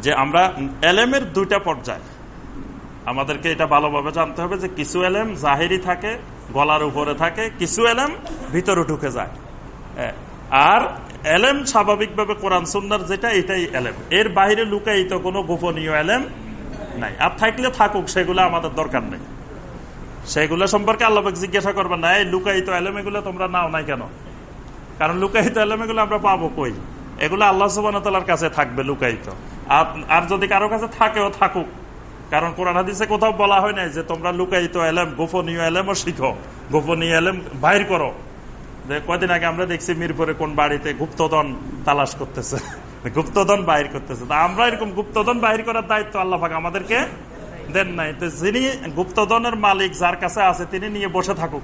যে আমরা এলেমের দুইটা পর্যায় আমাদেরকে এটা ভালোভাবে জানতে হবে যে কিছু এলেম জাহেরি থাকে, গলার উপরে থাকে, কিছু এলেম ভিতরে ঢুকে যায়। আর এলেম স্বাভাবিকভাবে কোরআন সুন্নার যেটা, এটাই এলেম। এর বাইরে লুকাইত কোনো গোপনীয় এলেম নাই। আর থাকলে থাকুক, সেগুলো আমাদের দরকার নেই। সেগুলো সম্পর্কে আল্লাহ জিজ্ঞাসা করবেন না, এই লুকাইত এলেম এগুলো তোমরা নাও নাই কেন? কারণ লুকাইত এলেম এগুলো আমরা পাবো কই? এগুলো আল্লাহ সুবান কাছে থাকবে লুকাইত আর যদি কারও কাছে থাকেও, থাকুক। কারণ কোরআন হাদিসে কোথাও বলা হয় নাই যে তোমরা লুকাইত এলেম, গোপনীয় এলেমও শিখো। গোপনীয় এলেম বাইর করো। কয়দিন আগে আমরা দেখছি মিরপুরে কোন বাড়িতে গুপ্তধন তালাশ করতেছে। গুপ্তধন বাহির করতেছে। তা আমরা এরকম গুপ্তধন বাহির করার দায়িত্ব আল্লাহ আমাদেরকে দেন নাই। তো যিনি গুপ্তধনের মালিক, যার কাছে আছে, তিনি নিয়ে বসে থাকুক।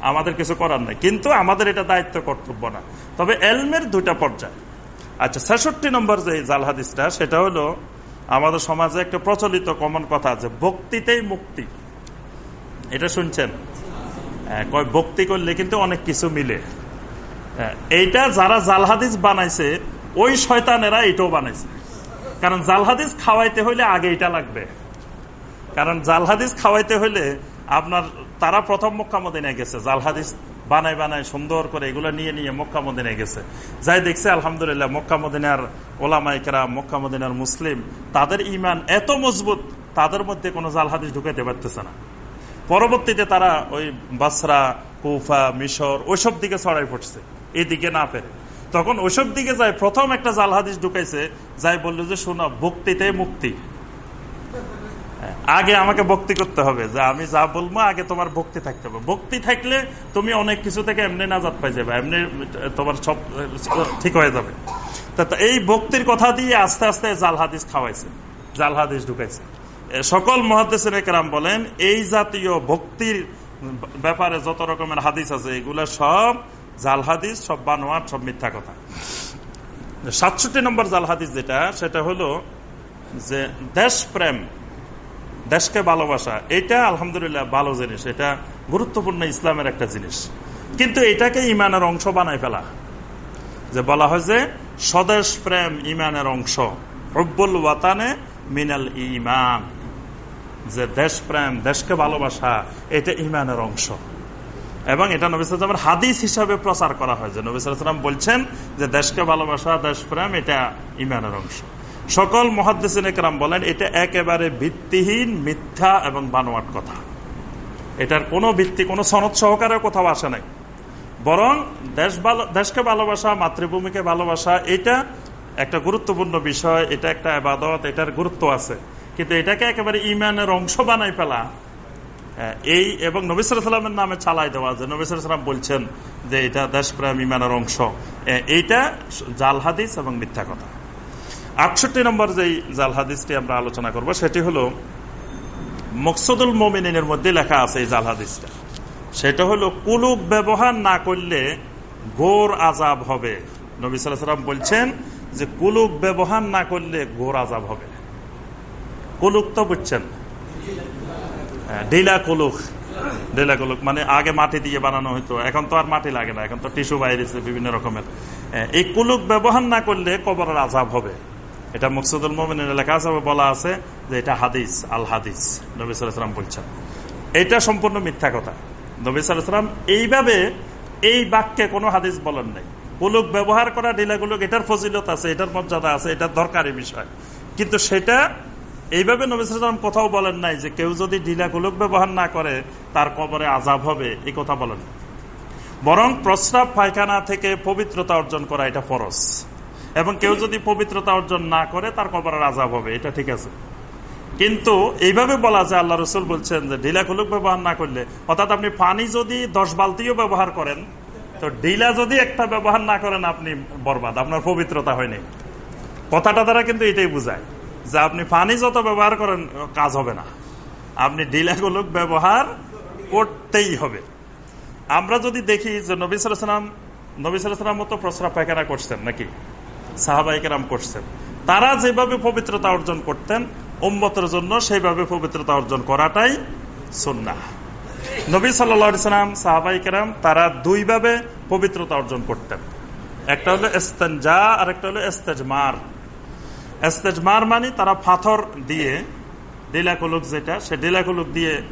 আমাদের কিছু করার নাই। কিন্তু আমাদের এটা দায়িত্ব কর্তব্য না। তবে এলমের দুইটা পর্যায়। আচ্ছা ছেষট্টি নম্বর যে জাল হাদিসটা, সেটা হলো আমাদের সমাজে একটা প্রচলিত কমন কথা আছে, ভক্তিতেই মুক্তি। এটা শুনছেন? ভক্তি করলে কিন্তু অনেক কিছু মিলে। এইটা যারা জালহাদিস বানাইছে, ওই শয়তানেরা এটাও বানাইছে। কারণ জালহাদিস খাওয়াইতে হইলে আগে এটা লাগবে। কারণ জালহাদিস খাওয়াইতে হইলে আপনার, তারা প্রথম মক্কা মদিনায় গেছে। জালহাদিস বানাই বানাই সুন্দর করে এগুলো নিয়ে নিয়ে মক্কা মদিনায় গেছে। যাই দেখছে, আলহামদুলিল্লাহ, মক্কা মদিনার ওলামাইকরা মক্কা মদিনার মুসলিম, তাদের ইমান এত মজবুত, তাদের মধ্যে কোনো জালহাদিস ঢুকাইতে পারতেছে না। পরবর্তীতে তারা ওই বাসরা, কুফা, মিশর, ওইসব দিকে ছড়াই পড়ছে। এদিকে না পেরে। তখন ওইসব দিকে যায়, প্রথম একটা জাল হাদিস ঢুকাইছে যাই বলল যে, শোনো, ভক্তিতে মুক্তি। আগে আমাকে ভক্তি করতে হবে, যে আমি যা বলব, আগে তোমার ভক্তি থাকতে হবে। ভক্তি থাকলে তুমি অনেক কিছু থেকে এমনি নাজাদ পাই যাবে, এমনি তোমার সব ঠিক হয়ে যাবে। তা, এই ভক্তির কথা দিয়ে আস্তে আস্তে জাল হাদিস খাওয়াইছে, জাল হাদিস ঢুকাইছে। সকল মহাদেশের একরাম বলেন, এই জাতীয় ভক্তির ব্যাপারে যত রকমের হাদিস আছে, এগুলো সব জাল হাদিস, সব বানোয়ার সব মিথ্যা কথা। সাতষট্টি নম্বর জাল হাদিস যেটা, সেটা হলো যে দেশপ্রেম, দেশকে ভালোবাসা, এটা আলহামদুলিল্লাহ ভালো জিনিস, এটা গুরুত্বপূর্ণ ইসলামের একটা জিনিস। কিন্তু এটাকে ইমানের অংশ বানাই ফেলা। যে বলা হয় যে স্বদেশ প্রেম ইমানের অংশ। রব্বুল ওয়াতানে মিনাল ইমান। যে দেশপ্রেম দেশকে ভালোবাসা, এটা ইমানের অংশ। এবং এটা নবিসামের হাদিস হিসাবে প্রচার করা হয় যে নবিসাম বলছেন যে দেশকে ভালোবাসা দেশপ্রেম এটা ইমানের অংশ। সকল একরাম বলেন, এটা একেবারে ভিত্তিহীন, মিথ্যা এবং বানোয়াট কথা। এটার কোনো ভিত্তি, কোনো সনদ সহকারে কোথাও আসে নাই। বরং দেশ দেশকে ভালোবাসা, মাতৃভূমিকে ভালোবাসা, এটা একটা গুরুত্বপূর্ণ বিষয়, এটা একটা আবাদত, এটার গুরুত্ব আছে। কিন্তু এটাকে একেবারে ইমানের অংশ বানাই ফেলা। এই এবং নবিসামের নামে চালাই দেওয়া যে নবিসাম বলছেন যে এটা দেশপ্রেম ইমানের অংশ। এইটা জাল হাদিস এবং মিথ্যা কথা। আটষট্টি নম্বর যেই জাল হাদিসটি আমরা আলোচনা করব, সেটি হলো মকসুদুল মোমিনের মধ্যে লেখা আছে এই জাল হাদিসটা। সেটা হলো কুলুক ব্যবহার না করলে গোর আজাব হবে। নবী সাল্লাম বলছেন যে কুলুক ব্যবহার না করলে গোর আজাব হবে কুলুক তো বুঝছেন? হ্যাঁ, ডিলা কুলুক। ডিলা কুলুক মানে আগে মাটি দিয়ে বানানো হইতো এখন তো আর মাটি লাগে না এখন তো টিস্যু বাইরে বিভিন্ন রকমের। এই কুলুক ব্যবহার না করলে কবরের আজাব হবে। এটা মুকসুদুল মোমিনের লেখা আছে বলা আছে যে এটা হাদিস আল হাদিস নবী সালাম বলছেন। এটা সম্পূর্ণ মিথ্যা কথা। নবী সালাম এইভাবে এই বাক্যে কোনো হাদিস বলেন নাই। কুলুক ব্যবহার করা ডিলাগুলুক এটার ফজিলত আছে এটার মর্যাদা আছে এটার দরকারি বিষয়। কিন্তু সেটা এইভাবে নবিসাম কোথাও বলেন নাই যে কেউ যদি ঢিলা ডিলাগুলুক ব্যবহার না করে, তার কবরে আজাব হবে, এই কথা বলেন। বরং প্রস্রাব পায়খানা থেকে পবিত্রতা অর্জন করা এটা ফরস এবং কেউ যদি পবিত্রতা অর্জন না করে, তার কবরের আজাব হবে, এটা ঠিক আছে। কিন্তু এইভাবে বলা যায়, আল্লাহ রসুল বলছেন যে ঢিলা খুলুক ব্যবহার না করলে, অর্থাৎ আপনি পানি যদি দশ বালতিও ব্যবহার করেন, তো ঢিলা যদি একটা ব্যবহার না করেন, আপনি বরবাদ, আপনার পবিত্রতা হয়নি কথাটা দ্বারা কিন্তু এটাই বুঝায়। যে আপনি পানি যত ব্যবহার করেন, কাজ হবে না। আপনি ঢিলাগুলোক ব্যবহার করতেই হবে। আমরা যদি দেখি যে নবী সালাম নবী সালাম মতো প্রস্রাব পায়খানা করছেন নাকি? সাহাবাইকেরাম করছেন। তারা যেভাবে পবিত্রতা অর্জন করতেন, উম্মতের জন্য সেইভাবে পবিত্রতা অর্জন করাটাই সুন্না নবী সাল্লাম সাহাবাইকেরাম তারা দুইভাবে পবিত্রতা অর্জন করতেন। একটা হলো এস্তেঞ্জা আর একটা হলো এস্তেজমার এস্তেজমার মানে তারা পাথর দিয়ে ডিলাকুলুক যেটা, সে ডিলাকুলুক দিয়ে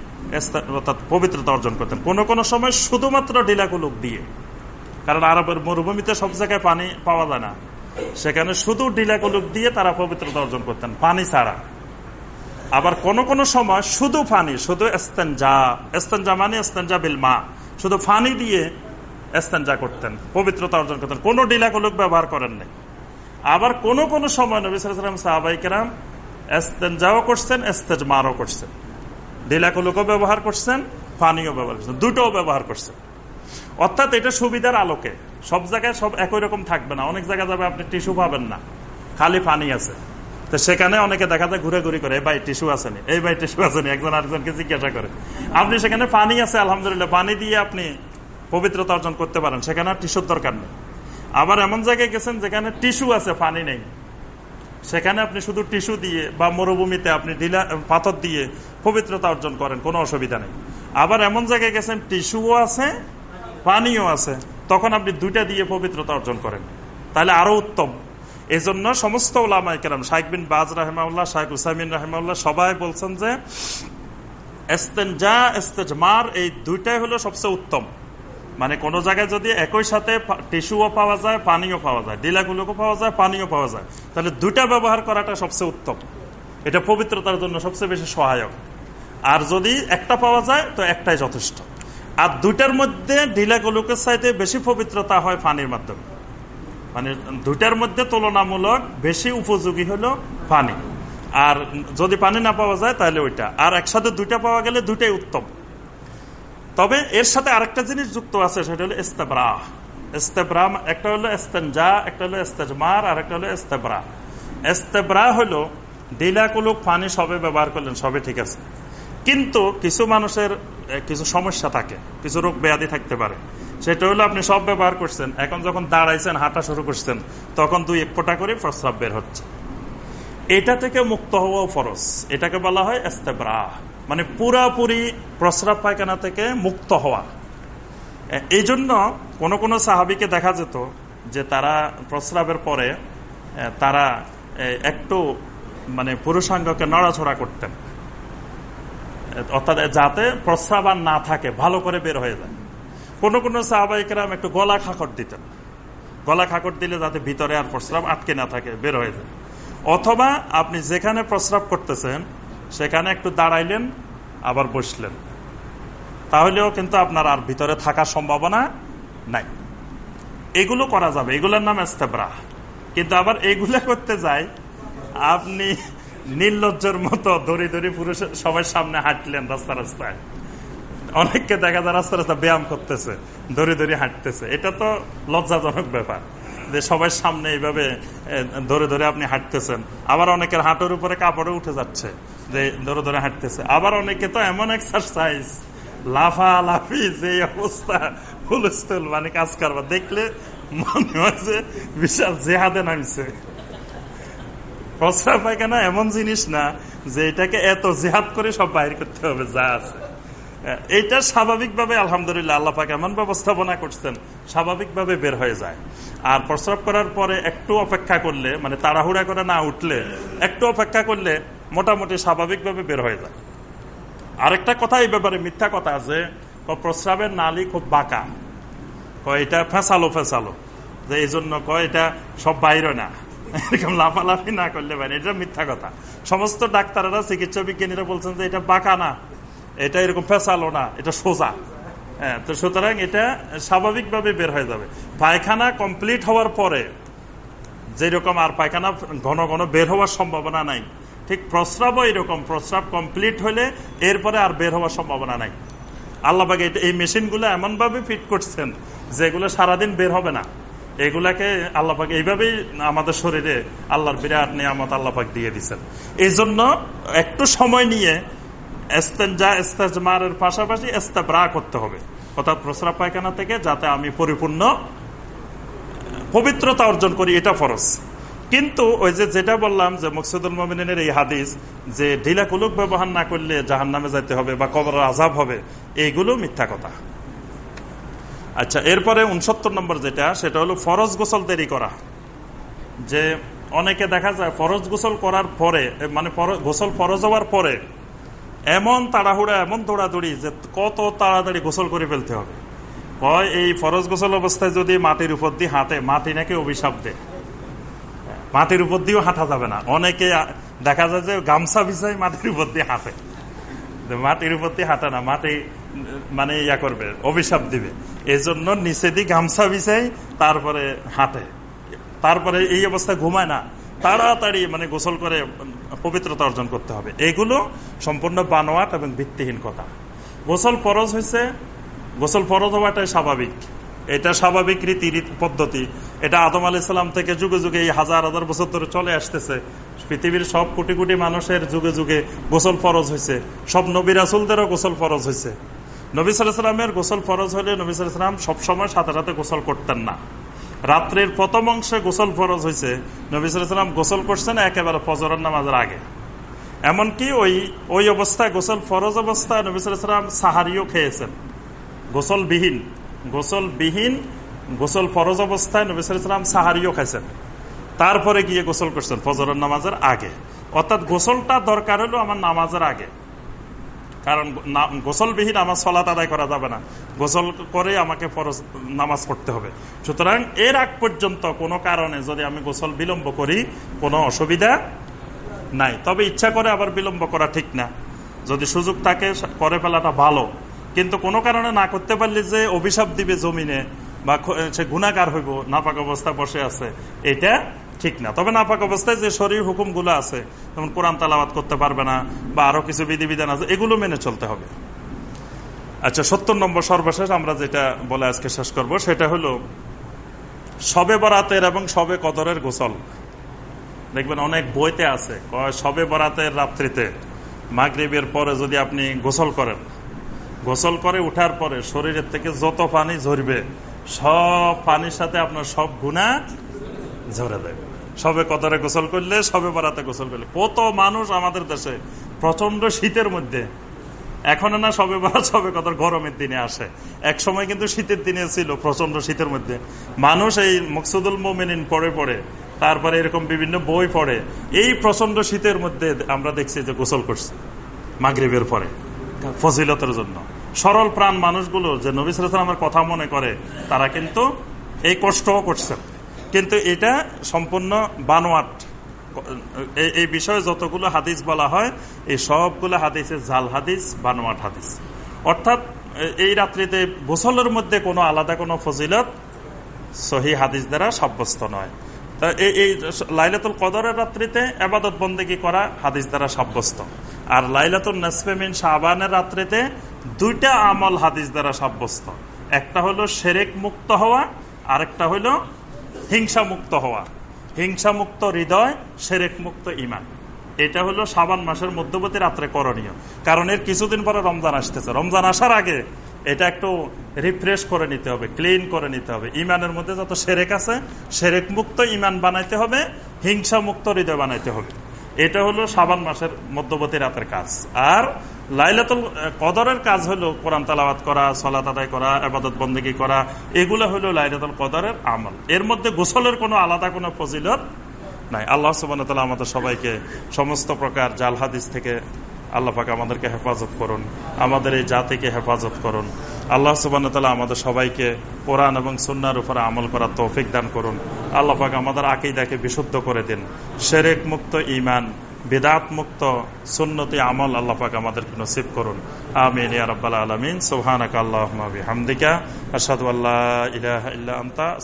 অর্থাৎ পবিত্রতা অর্জন করতেন। কোন কোন সময় শুধুমাত্র ডিলাকুলুক দিয়ে। কারণ আরবের মরুভূমিতে সব জায়গায় পানি পাওয়া যায় না। সেখানে শুধু ডিলাকুলুক দিয়ে তারা পবিত্রতা অর্জন করতেন, পানি ছাড়া। আবার কোন কোন সময় শুধু ফানি শুধু এস্তেঞ্জা এস্তেঞ্জা মানে মা, শুধু ফানি দিয়ে এস্তেঞ্জা করতেন, পবিত্রতা অর্জন করতেন। কোনো ডিলাকুলুক ব্যবহার করেন নাই আবার কোন কোন সময় নবী সালাম সাহাবাইকেরাম এস্তেঞ্জাও করছেন এস্তেজ মারও করছেন ডিলাকুলুকও ব্যবহার করছেন, ফানিও ব্যবহার করছেন, দুটোও ব্যবহার করছেন। অর্থাৎ এটা সুবিধার আলোকে। সব জায়গায় সব একই রকম থাকবে না। অনেক জায়গায় যাবে, আপনি টিস্যু পাবেন না। খালি পানি আছে। তো সেখানে অনেকে দেখা যায় ঘুরে ঘুরি করে এই ভাই, টিস্যু আসেনি এই ভাই, টিস্যু আসেনি একজন আরেকজনকে জিজ্ঞাসা করে। আপনি সেখানে পানি আছে, আলহামদুলিল্লাহ। পানি দিয়ে আপনি পবিত্রতা অর্জন করতে পারেন। সেখানে টিস্যুর দরকার নেই। আবার এমন জায়গায় গেছেন যেখানে টিস্যু আছে, পানি নেই। সেখানে আপনি শুধু টিস্যু দিয়ে বা মরুভূমিতে আপনি ঢিলা, পাথর দিয়ে পবিত্রতা অর্জন করেন, কোনো অসুবিধা নেই। আবার এমন জায়গায় গেছেন, টিস্যুও আছে, পানিও আছে, তখন আপনি দুইটা দিয়ে পবিত্রতা অর্জন করেন। তাহলে আরও উত্তম। এই জন্য সমস্ত ওলামাইকেরাম শাইক বিন বাজ রাহেমাউল্লাহ শাইক উসাইমিন রাহেমাউল্লাহ সবাই বলছেন যে এস্তেঞ্জা এস্তেজমার, এই দুইটাই হলো সবচেয়ে উত্তম। মানে কোন জায়গায় যদি একই সাথে টিস্যুও পাওয়া যায়, পানিও পাওয়া যায় ডিলাগুলোকে পাওয়া যায়, পানিও পাওয়া যায়, তাহলে দুইটা ব্যবহার করাটা সবচেয়ে উত্তম। এটা পবিত্রতার জন্য সবচেয়ে বেশি সহায়ক। আর যদি একটা পাওয়া যায়, তো একটাই যথেষ্ট। আর দুইটার মধ্যে ডিলাগুলোকের চাইতে বেশি পবিত্রতা হয় পানির মাধ্যমে। মানে দুইটার মধ্যে তুলনামূলক বেশি উপযোগী হলো পানি। আর যদি পানি না পাওয়া যায়, তাহলে ওইটা। আর একসাথে দুইটা পাওয়া গেলে দুইটাই উত্তম। তবে এর সাথে আরেকটা জিনিস যুক্ত আছে, সেটা হলো ইস্তেবরা। ইস্তেবরা একটা হলো এস্তেঞ্জা একটা হলো এস্তেজমার আর একটা হলো ইস্তেবরা। ইস্তেবরা হলো ডিলাকুলুক পানি সবে ব্যবহার করলেন, সবে ঠিক আছে। কিন্তু কিছু মানুষের কিছু সমস্যা থাকে, কিছু রোগ ব্যাধি থাকতে পারে। সেটা হলো আপনি সব ব্যবহার করছেন, এখন যখন দাঁড়াইছেন, হাঁটা শুরু করছেন, তখন দুই এক ফোটা করে প্রস্রাব বের হচ্ছে। এটা থেকে মুক্ত হওয়াও ফরস এটাকে বলা হয় এস্তেবরা মানে পুরাপুরি প্রস্রাব পায়খানা থেকে মুক্ত হওয়া। এই জন্য কোনো কোনো সাহাবিকে দেখা যেত যে তারা প্রস্রাবের পরে তারা একটু মানে পুরুষাঙ্গকে নড়াছড়া করতেন। অর্থাৎ যাতে প্রস্রাব আর না থাকে, ভালো করে বের হয়ে যায়। কোন কোন সাহাবাহিকেরাম একটু গলা খাকট দিতেন। গলা খাকট দিলে যাতে ভিতরে আর প্রস্রাব আটকে না থাকে, বের হয়ে যায়। অথবা আপনি যেখানে প্রস্রাব করতেছেন সেখানে একটু দাঁড়াইলেন, আবার বসলেন। তাহলেও কিন্তু আপনার আর ভিতরে থাকার সম্ভাবনা নাই। এগুলো করা যাবে, এগুলোর নাম এস্তেবরা কিন্তু আবার এগুলো করতে যাই আপনি নির্লজ্জের মতো দড়ি দড়ি পুরুষ সবাই সামনে হাঁটলেন রাস্তা রাস্তায়। অনেককে দেখা যায় রাস্তা রাস্তা ব্যায়াম করতেছে দড়ি দড়ি হাঁটতেছে। এটা তো লজ্জাজনক ব্যাপার। যে সবাই সামনে এইভাবে ধরে ধরে আপনি হাঁটতেছেন। আবার অনেকের হাঁটুর উপরে কাপড়ে উঠে যাচ্ছে যে ধরে ধরে হাঁটতেছে। আবার অনেকে তো এমন এক্সারসাইজ লাফা লাফি যে অবস্থা হুলস্থুল মানে কাজ করবার। দেখলে মনে হয় যে বিশাল জেহাদে নামছে। প্রস্রাব পায়খানা এমন জিনিস না যে এটাকে এত জেহাদ করে সব বাইর করতে হবে, যা আছে। এইটা স্বাভাবিকভাবে আলহামদুলিল্লাহ আল্লাপাক এমন ব্যবস্থাপনা করছেন, স্বাভাবিকভাবে বের হয়ে যায়। আর প্রস্রাব করার পরে একটু অপেক্ষা করলে মানে তাড়াহুড়া করে না উঠলে, একটু অপেক্ষা করলে মোটামুটি স্বাভাবিকভাবে বের হয়ে যায়। আরেকটা কথা এই ব্যাপারে, মিথ্যা কথা আছে প্রস্রাবের নালি খুব বাঁকা। কয় এটা ফেঁসালো ফেঁসালো। যে এই জন্য কয় এটা সব বাইরে না। এরকম লাফালাফি না করলে বাইরে এটা মিথ্যা কথা। সমস্ত ডাক্তাররা, চিকিৎসা বিজ্ঞানীরা বলছেন যে এটা বাঁকা না। এটা এরকম ফেসালো না, এটা সোজা। হ্যাঁ তো সুতরাং এটা স্বাভাবিকভাবে বের হয়ে যাবে। পায়খানা কমপ্লিট হওয়ার পরে যেরকম আর পায়খানা ঘন ঘন বের হওয়ার সম্ভাবনা নাই, ঠিক প্রস্রাবও এরকম, প্রস্রাব কমপ্লিট হলে এরপরে আর বের হওয়ার সম্ভাবনা নাই। আল্লাহবাগে এই মেশিনগুলো এমনভাবে ফিট করছেন যেগুলো সারাদিন বের হবে না। এগুলাকে আল্লাপাক এইভাবেই আমাদের শরীরে আল্লাহর বিরাট নিয়ামত আল্লাপাক দিয়ে দিচ্ছেন এই জন্য একটু সময় নিয়ে এস্তেঞ্জা, এস্তেজমারের পাশাপাশি এস্তেব্রা করতে হবে। অর্থাৎ প্রস্রাব পায়খানা থেকে যাতে আমি পরিপূর্ণ পবিত্রতা অর্জন করি, এটা ফরজ। কিন্তু ওই যে যেটা বললাম যে মুকসুদুল মমিনের এই হাদিস যে ঢিলা কুলুক ব্যবহার না করলে জাহান নামে যাইতে হবে বা কবর আজাব হবে, এইগুলো মিথ্যা কথা। আচ্ছা এরপরে উনসত্তর নম্বর যেটা, সেটা হলো ফরজ গোসল দেরি করা। যে অনেকে দেখা যায় ফরজ গোসল করার পরে মানে গোসল ফরজ হওয়ার পরে এমন তাড়াহুড়া, এমন দৌড়াদৌড়ি যে কত তাড়াতাড়ি গোসল করে ফেলতে হবে। কয়, এই ফরজ গোসল অবস্থায় যদি মাটির উপর দিয়ে হাঁটে, মাটি নাকি অভিশাপ দেয়। মাটির উপর দিয়েও হাঁটা যাবে না। অনেকে দেখা যায় যে গামছা ভিসাই মাটির উপর দিয়ে হাঁটে। মাটির উপর দিয়ে হাঁটে না, মাটি মানে ইয়া করবে, অভিশাপ দিবে। এই জন্য নিচে দিয়ে গামছা ভিসাই তারপরে হাঁটে। তারপরে এই অবস্থায় ঘুমায় না। তাড়াতাড়ি মানে গোসল করে পবিত্রতা অর্জন করতে হবে। এগুলো সম্পূর্ণ বানোয়াট এবং ভিত্তিহীন কথা। গোসল ফরজ হয়েছে, গোসল ফরজ হওয়াটাই স্বাভাবিক। এটা স্বাভাবিক রীতি পদ্ধতি। এটা আদম আলি সাল্লাম থেকে যুগে যুগে এই হাজার হাজার বছর ধরে চলে আসতেছে। পৃথিবীর সব কোটি কোটি মানুষের যুগে যুগে গোসল ফরজ হয়েছে। সব নবী রাসুলদেরও গোসল ফরজ হয়েছে। নবী সাল্লামের গোসল ফরজ হলে নবী সাল্লাম সবসময় সাথে সাথে গোসল করতেন না। রাত্রের প্রথম অংশে গোসল ফরজ হয়েছে। নবী সাল্লাম গোসল করছেন একেবারে ফজরের নামাজের আগে। এমনকি ওই ওই অবস্থায় গোসল ফরজ অবস্থায় নবী সাল্লাম সাহারিও খেয়েছেন। গোসলবিহীন গোসলবিহীন, গোসল ফরজ অবস্থায় নবী সাল্লাম সাহারিও খাইছেন। তারপরে গিয়ে গোসল করছেন ফজরের নামাজের আগে। অর্থাৎ গোসলটা দরকার হলো আমার নামাজের আগে। কারণ গোসলবিহীন আমার সলাত আদায় করা যাবে না। গোসল করে আমাকে ফরজ নামাজ পড়তে হবে। সুতরাং এর আগ পর্যন্ত কোনো কারণে যদি আমি গোসল বিলম্ব করি, কোনো অসুবিধা নাই। তবে ইচ্ছা করে আবার বিলম্ব করা ঠিক না। যদি সুযোগ থাকে, করে ফেলাটা ভালো। কিন্তু কোনো কারণে না করতে পারলে যে অভিশাপ দিবে জমিনে বা সে গুণাকার হইব, নাপাক অবস্থা বসে আছে, এটা ঠিক না। তবে নাপাক অবস্থায় যে শরীর হুকুমগুলো আছে, যেমন কোরআন তালাবাদ করতে পারবে না, বা আরও কিছু বিধিবিধান আছে, এগুলো মেনে চলতে হবে। আচ্ছা সত্তর নম্বর সর্বশেষ আমরা যেটা বলে আজকে শেষ করব, সেটা হলো সবে বরাতের এবং সবে কদরের গোসল। দেখবেন অনেক বইতে আছে সবে বরাতের রাত্রিতে মাগরীবের পরে যদি আপনি গোসল করেন, গোসল করে উঠার পরে শরীরের থেকে যত পানি ঝরবে, সব পানির সাথে আপনার সব গুণা ঝরে দেবে সবে কদরে গোসল করলে, সবে বরাতে গোসল করলে। কত মানুষ আমাদের দেশে প্রচণ্ড শীতের মধ্যে। এখন না সবে বরাত সবে কদর গরমের দিনে আসে। এক সময় কিন্তু শীতের দিনে ছিল প্রচণ্ড শীতের মধ্যে। মানুষ এই মকসুদুল মোমিন পড়ে পড়ে, তারপরে এরকম বিভিন্ন বই পড়ে। এই প্রচণ্ড শীতের মধ্যে আমরা দেখছি যে গোসল করছে মাগরীবের পরে, ফজিলতের জন্য। সরল প্রাণ মানুষগুলো যে নবী সালামের কথা মনে করে, তারা কিন্তু এই কষ্টও করছেন কিন্তু এটা সম্পূর্ণ বানোয়াট। এই বিষয়ে যতগুলো হাদিস বলা হয়, এই সবগুলো হাদিসে জাল হাদিস, বানোয়াট হাদিস। অর্থাৎ এই রাত্রিতে গোসলের মধ্যে কোনো আলাদা কোনো ফজিলত সহি হাদিস দ্বারা সাব্যস্ত নয়। এই লাইলাতুল কদরের রাত্রিতে আবাদত বন্দেগি করা হাদিস দ্বারা সাব্যস্ত। আর লাইলাতুল নসফেমিন শাহবানের রাত্রিতে দুইটা আমল হাদিস দ্বারা সাব্যস্ত। একটা হলো সেরেক মুক্ত হওয়া, আরেকটা হলো হিংসা মুক্ত হওয়া। হিংসা মুক্ত হৃদয় সেরেক মুক্ত ইমান এটা হলো সাবান মাসের মধ্যবর্তী রাত্রে করণীয়। কারণ এর কিছুদিন পরে রমজান আসতেছে। রমজান আসার আগে এটা একটু রিফ্রেশ করে নিতে হবে ক্লিন করে নিতে হবে। ইমানের মধ্যে যত সেরেক আছে সেরেক মুক্ত ইমান বানাইতে হবে হিংসা মুক্ত হৃদয় বানাইতে হবে। এটা হলো সাবান মাসের মধ্যবর্তী রাতের কাজ। আর লাইলাতুল কদরের কাজ হলো কোরআন তালাবাদ করা, সলাত আদায় করা আবাদত বন্দী করা, এগুলো হলো লাইলাতুল কদরের আমল। এর মধ্যে গোসলের কোনো আলাদা কোনো ফজিলত নাই। আল্লাহ সুবান আমাদের সবাইকে সমস্ত প্রকার জাল হাদিস থেকে আল্লাহ আমাদেরকে হেফাজত করুন, আমাদের এই জাতিকে হেফাজত করুন। আল্লাহ সুবান আমাদের সবাইকে কোরআন এবং সুন্নার উপরে আমল করার তৌফিক দান করুন। আল্লাহ পাক আমাদের আকিদাকে বিশুদ্ধ করে দিন। শেরেক মুক্ত ইমান বেদাত মুক্ত সুন্নতি আমল আল্লাহ পাক আমাদেরকে নসিব করুন। আমিন, ইয়া রাব্বাল আলামিন। সুবহানাকা আল্লাহুম্মা বিহামদিকা। আশহাদু আল্লা ইলাহা ইল্লা আনতা।